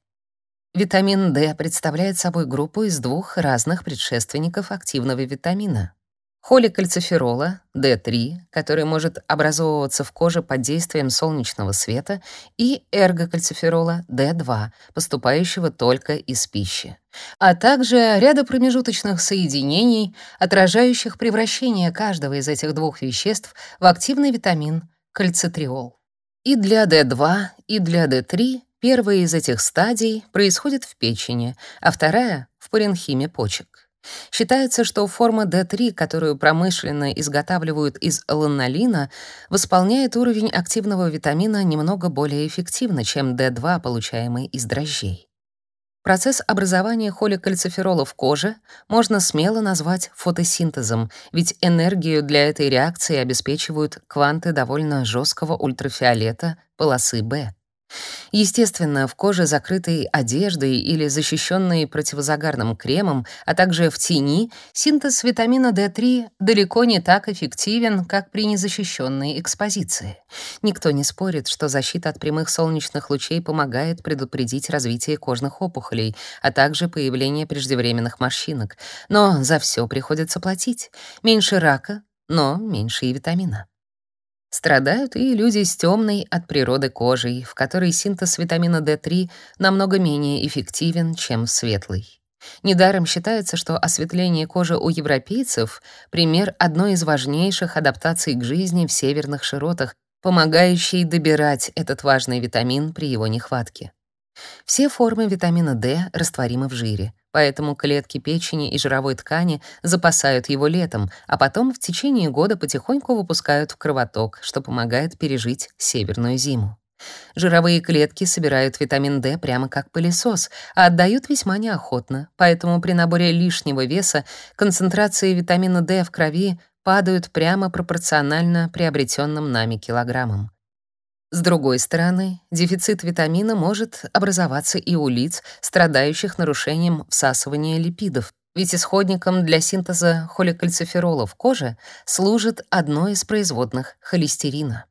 Витамин D представляет собой группу из двух разных предшественников активного витамина. Холикальциферола D3, который может образовываться в коже под действием солнечного света, и эргокальциферола D2, поступающего только из пищи, а также ряда промежуточных соединений, отражающих превращение каждого из этих двух веществ в активный витамин кальцитриол. И для D2, и для D3 Первая из этих стадий происходит в печени, а вторая — в паренхиме почек. Считается, что форма D3, которую промышленно изготавливают из ланолина, восполняет уровень активного витамина немного более эффективно, чем D2, получаемый из дрожжей. Процесс образования холикальциферола в коже можно смело назвать фотосинтезом, ведь энергию для этой реакции обеспечивают кванты довольно жесткого ультрафиолета полосы B. Естественно, в коже, закрытой одеждой или защищенной противозагарным кремом, а также в тени, синтез витамина D3 далеко не так эффективен, как при незащищенной экспозиции. Никто не спорит, что защита от прямых солнечных лучей помогает предупредить развитие кожных опухолей, а также появление преждевременных морщинок. Но за все приходится платить. Меньше рака, но меньше и витамина. Страдают и люди с темной от природы кожей, в которой синтез витамина D3 намного менее эффективен, чем в светлой. Недаром считается, что осветление кожи у европейцев — пример одной из важнейших адаптаций к жизни в северных широтах, помогающей добирать этот важный витамин при его нехватке. Все формы витамина D растворимы в жире, поэтому клетки печени и жировой ткани запасают его летом, а потом в течение года потихоньку выпускают в кровоток, что помогает пережить северную зиму. Жировые клетки собирают витамин D прямо как пылесос, а отдают весьма неохотно, поэтому при наборе лишнего веса концентрации витамина D в крови падают прямо пропорционально приобретенным нами килограммам. С другой стороны, дефицит витамина может образоваться и у лиц, страдающих нарушением всасывания липидов, ведь исходником для синтеза холикальциферола в коже служит одно из производных холестерина.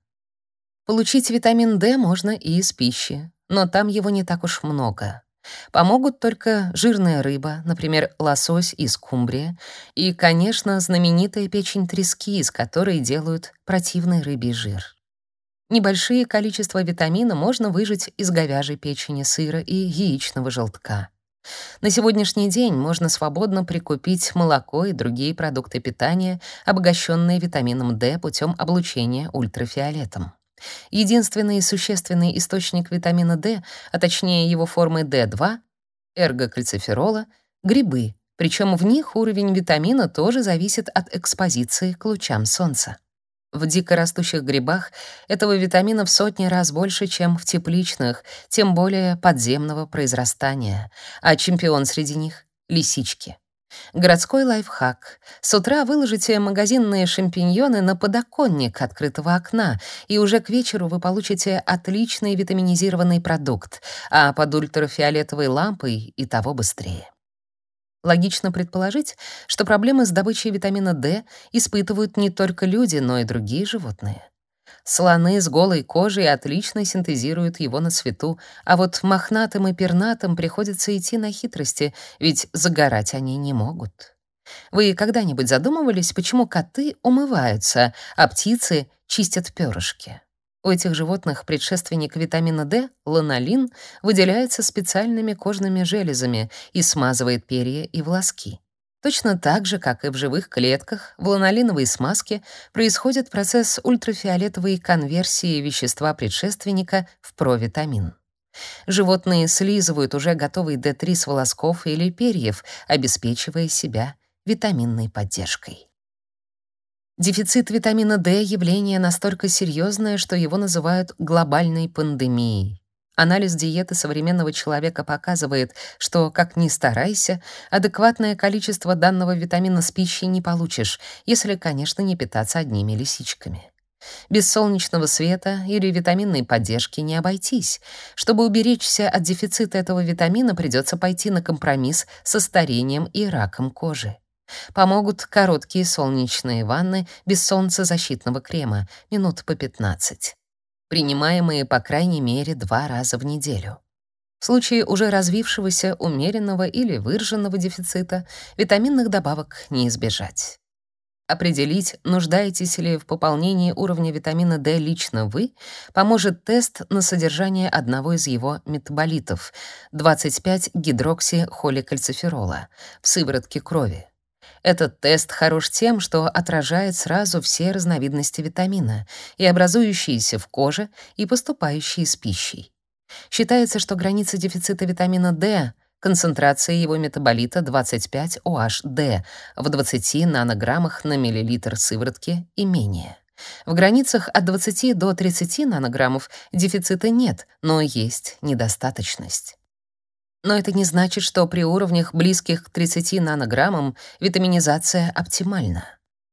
Получить витамин D можно и из пищи, но там его не так уж много. Помогут только жирная рыба, например, лосось и скумбрия, и, конечно, знаменитая печень трески, из которой делают противный рыбий жир. Небольшие количества витамина можно выжать из говяжьей печени, сыра и яичного желтка. На сегодняшний день можно свободно прикупить молоко и другие продукты питания, обогащенные витамином D путем облучения ультрафиолетом. Единственный существенный источник витамина D, а точнее его формы D2, эргокальциферола, грибы, причем в них уровень витамина тоже зависит от экспозиции к лучам солнца. В дикорастущих грибах этого витамина в сотни раз больше, чем в тепличных, тем более подземного произрастания, а чемпион среди них — лисички. Городской лайфхак. С утра выложите магазинные шампиньоны на подоконник открытого окна, и уже к вечеру вы получите отличный витаминизированный продукт, а под ультрафиолетовой лампой и того быстрее. Логично предположить, что проблемы с добычей витамина D испытывают не только люди, но и другие животные. Слоны с голой кожей отлично синтезируют его на свету, а вот мохнатым и пернатым приходится идти на хитрости, ведь загорать они не могут. Вы когда-нибудь задумывались, почему коты умываются, а птицы чистят перышки? У этих животных предшественник витамина D, ланолин, выделяется специальными кожными железами и смазывает перья и волоски. Точно так же, как и в живых клетках, в ланолиновой смазке происходит процесс ультрафиолетовой конверсии вещества предшественника в провитамин. Животные слизывают уже готовый D3 с волосков или перьев, обеспечивая себя витаминной поддержкой. Дефицит витамина D — явление настолько серьезное, что его называют глобальной пандемией. Анализ диеты современного человека показывает, что, как ни старайся, адекватное количество данного витамина с пищей не получишь, если, конечно, не питаться одними лисичками. Без солнечного света или витаминной поддержки не обойтись. Чтобы уберечься от дефицита этого витамина, придется пойти на компромисс со старением и раком кожи. Помогут короткие солнечные ванны без солнцезащитного крема, минут по 15, принимаемые по крайней мере два раза в неделю. В случае уже развившегося умеренного или выраженного дефицита витаминных добавок не избежать. Определить, нуждаетесь ли в пополнении уровня витамина D лично вы, поможет тест на содержание одного из его метаболитов 25-гидроксихоликальциферола в сыворотке крови. Этот тест хорош тем, что отражает сразу все разновидности витамина, и образующиеся в коже, и поступающие с пищей. Считается, что граница дефицита витамина D концентрация его метаболита 25-OHD в 20 нанограммах на миллилитр сыворотки и менее. В границах от 20 до 30 нанограммов дефицита нет, но есть недостаточность. Но это не значит, что при уровнях, близких к 30 нанограммам, витаминизация оптимальна.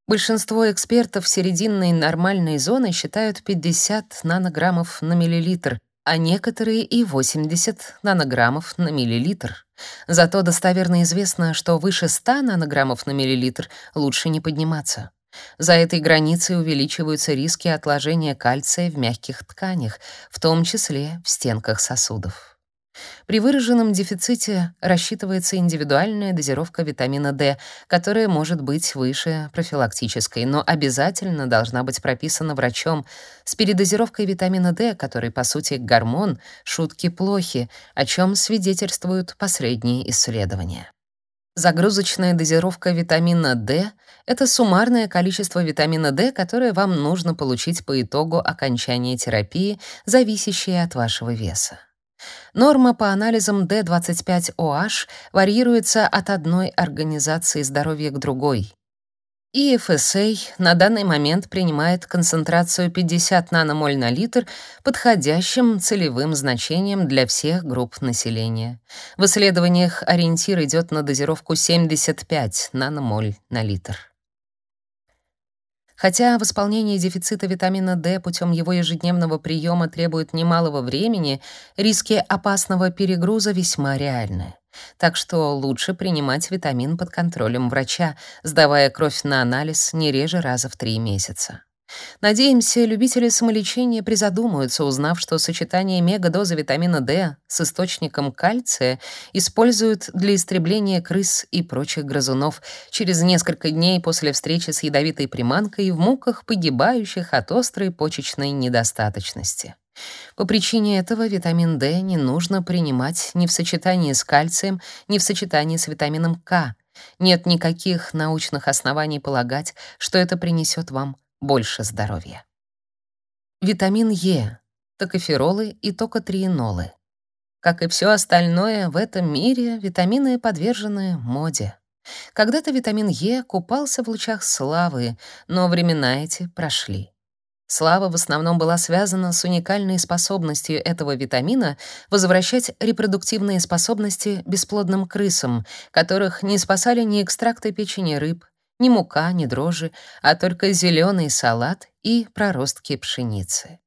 Большинство экспертов серединной нормальной зоны считают 50 нанограммов на миллилитр, а некоторые и 80 нанограммов на миллилитр. Зато достоверно известно, что выше 100 нанограммов на миллилитр лучше не подниматься. За этой границей увеличиваются риски отложения кальция в мягких тканях, в том числе в стенках сосудов. При выраженном дефиците рассчитывается индивидуальная дозировка витамина D, которая может быть выше профилактической, но обязательно должна быть прописана врачом. С передозировкой витамина D, который по сути гормон, шутки плохи, о чем свидетельствуют последние исследования. Загрузочная дозировка витамина D — это суммарное количество витамина D, которое вам нужно получить по итогу окончания терапии, зависящее от вашего веса. Норма по анализам D25OH варьируется от одной организации здоровья к другой. EFSA на данный момент принимает концентрацию 50 наномоль на литр подходящим целевым значением для всех групп населения. В исследованиях ориентир идет на дозировку 75 наномоль на литр. Хотя восполнение дефицита витамина D путем его ежедневного приема требует немалого времени, риски опасного перегруза весьма реальны. Так что лучше принимать витамин под контролем врача, сдавая кровь на анализ не реже раза в три месяца. Надеемся, любители самолечения призадумаются, узнав, что сочетание мегадозы витамина D с источником кальция используют для истребления крыс и прочих грызунов через несколько дней после встречи с ядовитой приманкой в муках погибающих от острой почечной недостаточности. По причине этого витамин D не нужно принимать ни в сочетании с кальцием, ни в сочетании с витамином К. Нет никаких научных оснований полагать, что это принесет вам больше здоровья. Витамин Е, токоферолы и токотриенолы. Как и все остальное в этом мире, витамины подвержены моде. Когда-то витамин Е купался в лучах славы, но времена эти прошли. Слава в основном была связана с уникальной способностью этого витамина возвращать репродуктивные способности бесплодным крысам, которых не спасали ни экстракты печени рыб, ни мука, ни дрожжи, а только зеленый салат и проростки пшеницы.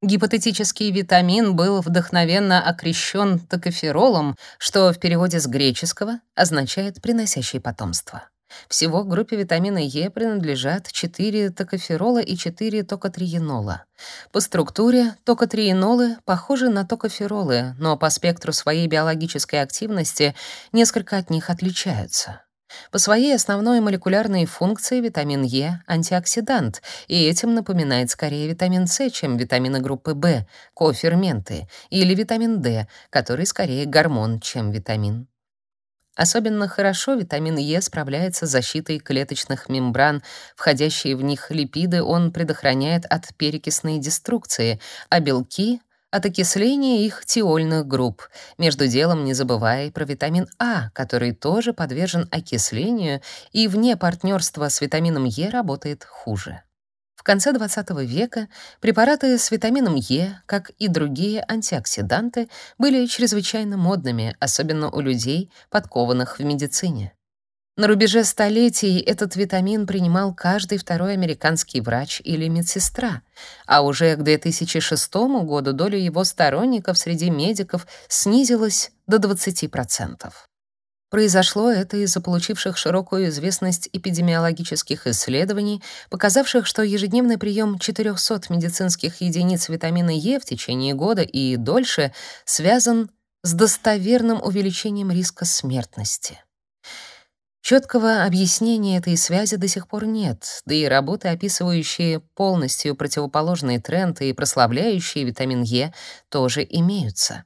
Гипотетический витамин был вдохновенно окрещен токоферолом, что в переводе с греческого означает «приносящий потомство». Всего группе витамина Е принадлежат 4 токоферола и 4 токотриенола. По структуре токотриенолы похожи на токоферолы, но по спектру своей биологической активности несколько от них отличаются. По своей основной молекулярной функции витамин Е — антиоксидант, и этим напоминает скорее витамин С, чем витамины группы В, коферменты, или витамин D, который скорее гормон, чем витамин. Особенно хорошо витамин Е справляется с защитой клеточных мембран, входящие в них липиды он предохраняет от перекисной деструкции, а белки — от окисления их тиольных групп, между делом не забывая про витамин А, который тоже подвержен окислению и вне партнерства с витамином Е работает хуже. В конце XX века препараты с витамином Е, как и другие антиоксиданты, были чрезвычайно модными, особенно у людей, подкованных в медицине. На рубеже столетий этот витамин принимал каждый второй американский врач или медсестра, а уже к 2006 году доля его сторонников среди медиков снизилась до 20%. Произошло это из-за получивших широкую известность эпидемиологических исследований, показавших, что ежедневный прием 400 медицинских единиц витамина Е в течение года и дольше связан с достоверным увеличением риска смертности. Четкого объяснения этой связи до сих пор нет, да и работы, описывающие полностью противоположные тренды и прославляющие витамин Е, тоже имеются.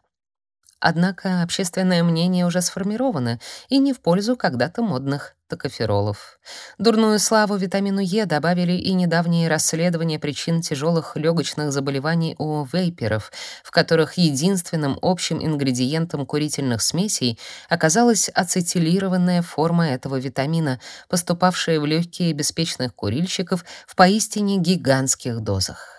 Однако общественное мнение уже сформировано и не в пользу когда-то модных токоферолов. Дурную славу витамину Е добавили и недавние расследования причин тяжелых легочных заболеваний у вейперов, в которых единственным общим ингредиентом курительных смесей оказалась ацетилированная форма этого витамина, поступавшая в легкие беспечных курильщиков в поистине гигантских дозах.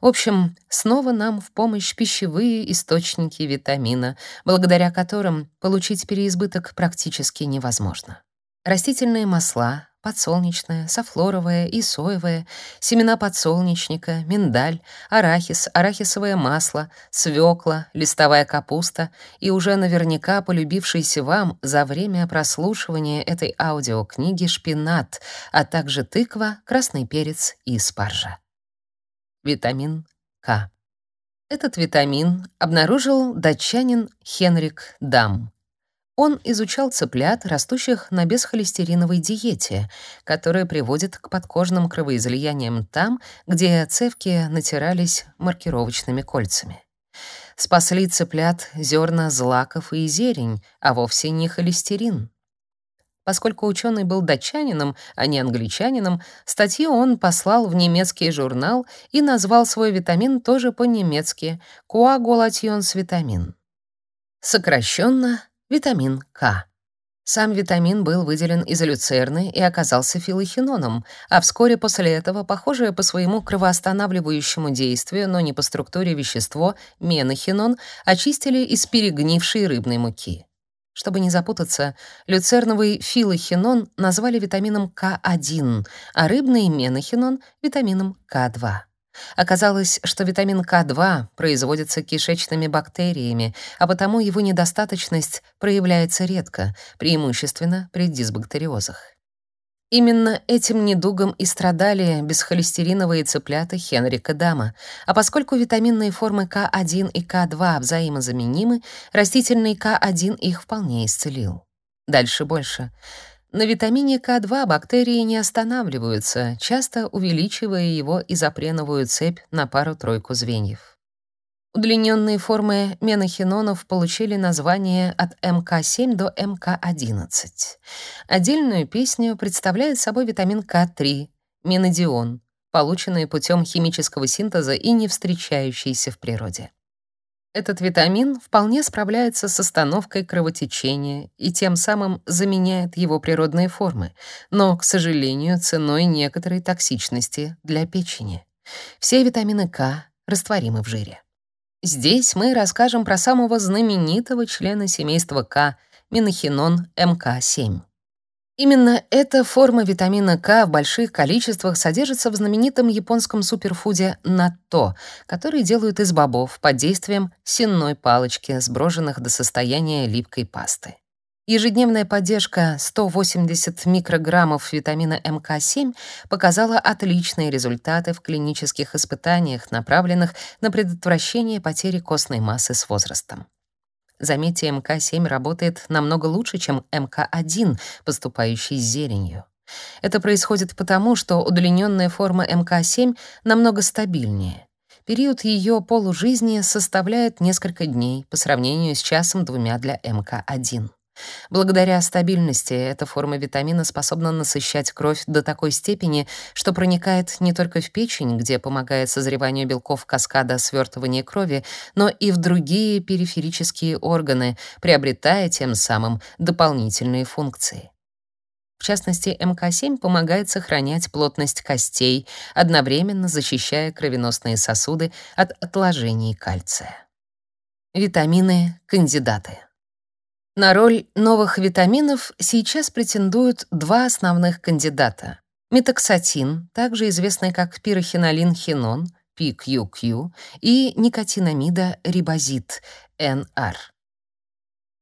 В общем, снова нам в помощь пищевые источники витамина, благодаря которым получить переизбыток практически невозможно. Растительные масла, подсолнечное, софлоровое и соевое, семена подсолнечника, миндаль, арахис, арахисовое масло, свекла, листовая капуста и уже наверняка полюбившийся вам за время прослушивания этой аудиокниги шпинат, а также тыква, красный перец и спаржа витамин К. Этот витамин обнаружил датчанин Хенрик Дам. Он изучал цыплят, растущих на бесхолестериновой диете, которая приводит к подкожным кровоизлияниям там, где цевки натирались маркировочными кольцами. Спасли цыплят зерна злаков и зелень, а вовсе не холестерин. Поскольку ученый был датчанином, а не англичанином, статью он послал в немецкий журнал и назвал свой витамин тоже по-немецки «Коагулационс-витамин». Сокращенно витамин К. Сам витамин был выделен из люцерны и оказался филохиноном, а вскоре после этого похожее по своему кровоостанавливающему действию, но не по структуре вещество, менохинон, очистили из перегнившей рыбной муки. Чтобы не запутаться, люцерновый филохинон назвали витамином К1, а рыбный менохинон — витамином К2. Оказалось, что витамин К2 производится кишечными бактериями, а потому его недостаточность проявляется редко, преимущественно при дисбактериозах. Именно этим недугом и страдали бесхолестериновые цыплята Хенрика Дама, а поскольку витаминные формы К1 и К2 взаимозаменимы, растительный К1 их вполне исцелил. Дальше больше. На витамине К2 бактерии не останавливаются, часто увеличивая его изопреновую цепь на пару-тройку звеньев. Удлиненные формы менохинонов получили название от МК7 до МК11. Отдельную песню представляет собой витамин К3, менодион, полученный путем химического синтеза и не встречающийся в природе. Этот витамин вполне справляется с остановкой кровотечения и тем самым заменяет его природные формы, но, к сожалению, ценой некоторой токсичности для печени. Все витамины К растворимы в жире. Здесь мы расскажем про самого знаменитого члена семейства К — минохинон МК7. Именно эта форма витамина К в больших количествах содержится в знаменитом японском суперфуде натто, который делают из бобов под действием сенной палочки, сброженных до состояния липкой пасты. Ежедневная поддержка 180 микрограммов витамина МК7 показала отличные результаты в клинических испытаниях, направленных на предотвращение потери костной массы с возрастом. Заметьте, МК-7 работает намного лучше, чем МК-1, поступающий с зеленью. Это происходит потому, что удлиненная форма МК-7 намного стабильнее. Период ее полужизни составляет несколько дней по сравнению с часом-двумя для МК-1. Благодаря стабильности эта форма витамина способна насыщать кровь до такой степени, что проникает не только в печень, где помогает созреванию белков каскада свертывания крови, но и в другие периферические органы, приобретая тем самым дополнительные функции. В частности, МК7 помогает сохранять плотность костей, одновременно защищая кровеносные сосуды от отложений кальция. Витамины кандидаты. На роль новых витаминов сейчас претендуют два основных кандидата. Метоксатин, также известный как пирохинолин-хинон, PQQ, и никотинамида рибозит, NR.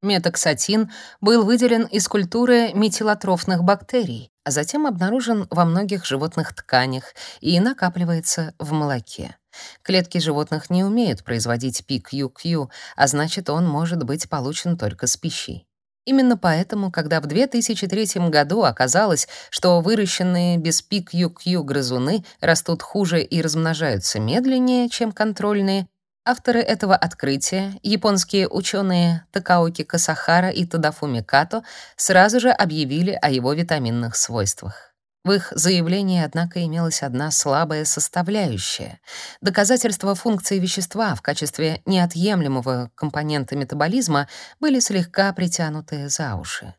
Метоксатин был выделен из культуры метилотрофных бактерий, а затем обнаружен во многих животных тканях и накапливается в молоке. Клетки животных не умеют производить PQQ, а значит, он может быть получен только с пищей. Именно поэтому, когда в 2003 году оказалось, что выращенные без PQQ грызуны растут хуже и размножаются медленнее, чем контрольные, авторы этого открытия, японские ученые Такаоки Касахара и Тадафуми Като, сразу же объявили о его витаминных свойствах. В их заявлении, однако, имелась одна слабая составляющая. Доказательства функции вещества в качестве неотъемлемого компонента метаболизма были слегка притянуты за уши.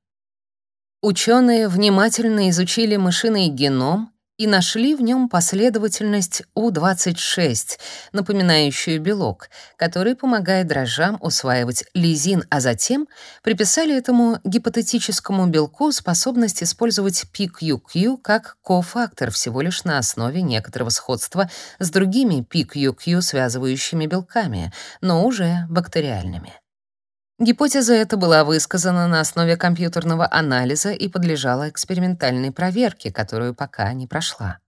Ученые внимательно изучили мышиный геном и нашли в нем последовательность У26, напоминающую белок, который помогает дрожжам усваивать лизин, а затем приписали этому гипотетическому белку способность использовать PQQ как кофактор всего лишь на основе некоторого сходства с другими PQQ связывающими белками, но уже бактериальными. Гипотеза эта была высказана на основе компьютерного анализа и подлежала экспериментальной проверке, которую пока не прошла.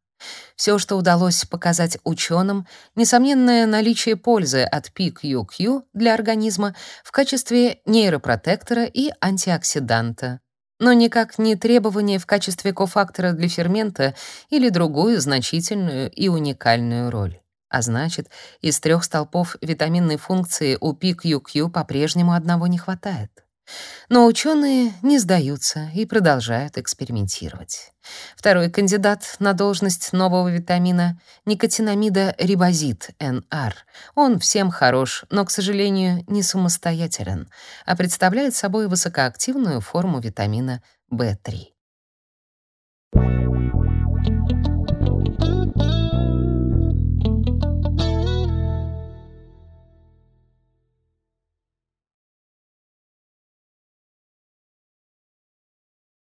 Все, что удалось показать ученым, несомненное наличие пользы от PQQ для организма в качестве нейропротектора и антиоксиданта, но никак не требование в качестве кофактора для фермента или другую значительную и уникальную роль. А значит, из трех столпов витаминной функции у PQQ по-прежнему одного не хватает. Но ученые не сдаются и продолжают экспериментировать. Второй кандидат на должность нового витамина — никотинамида рибозит, НР. Он всем хорош, но, к сожалению, не самостоятелен, а представляет собой высокоактивную форму витамина В3.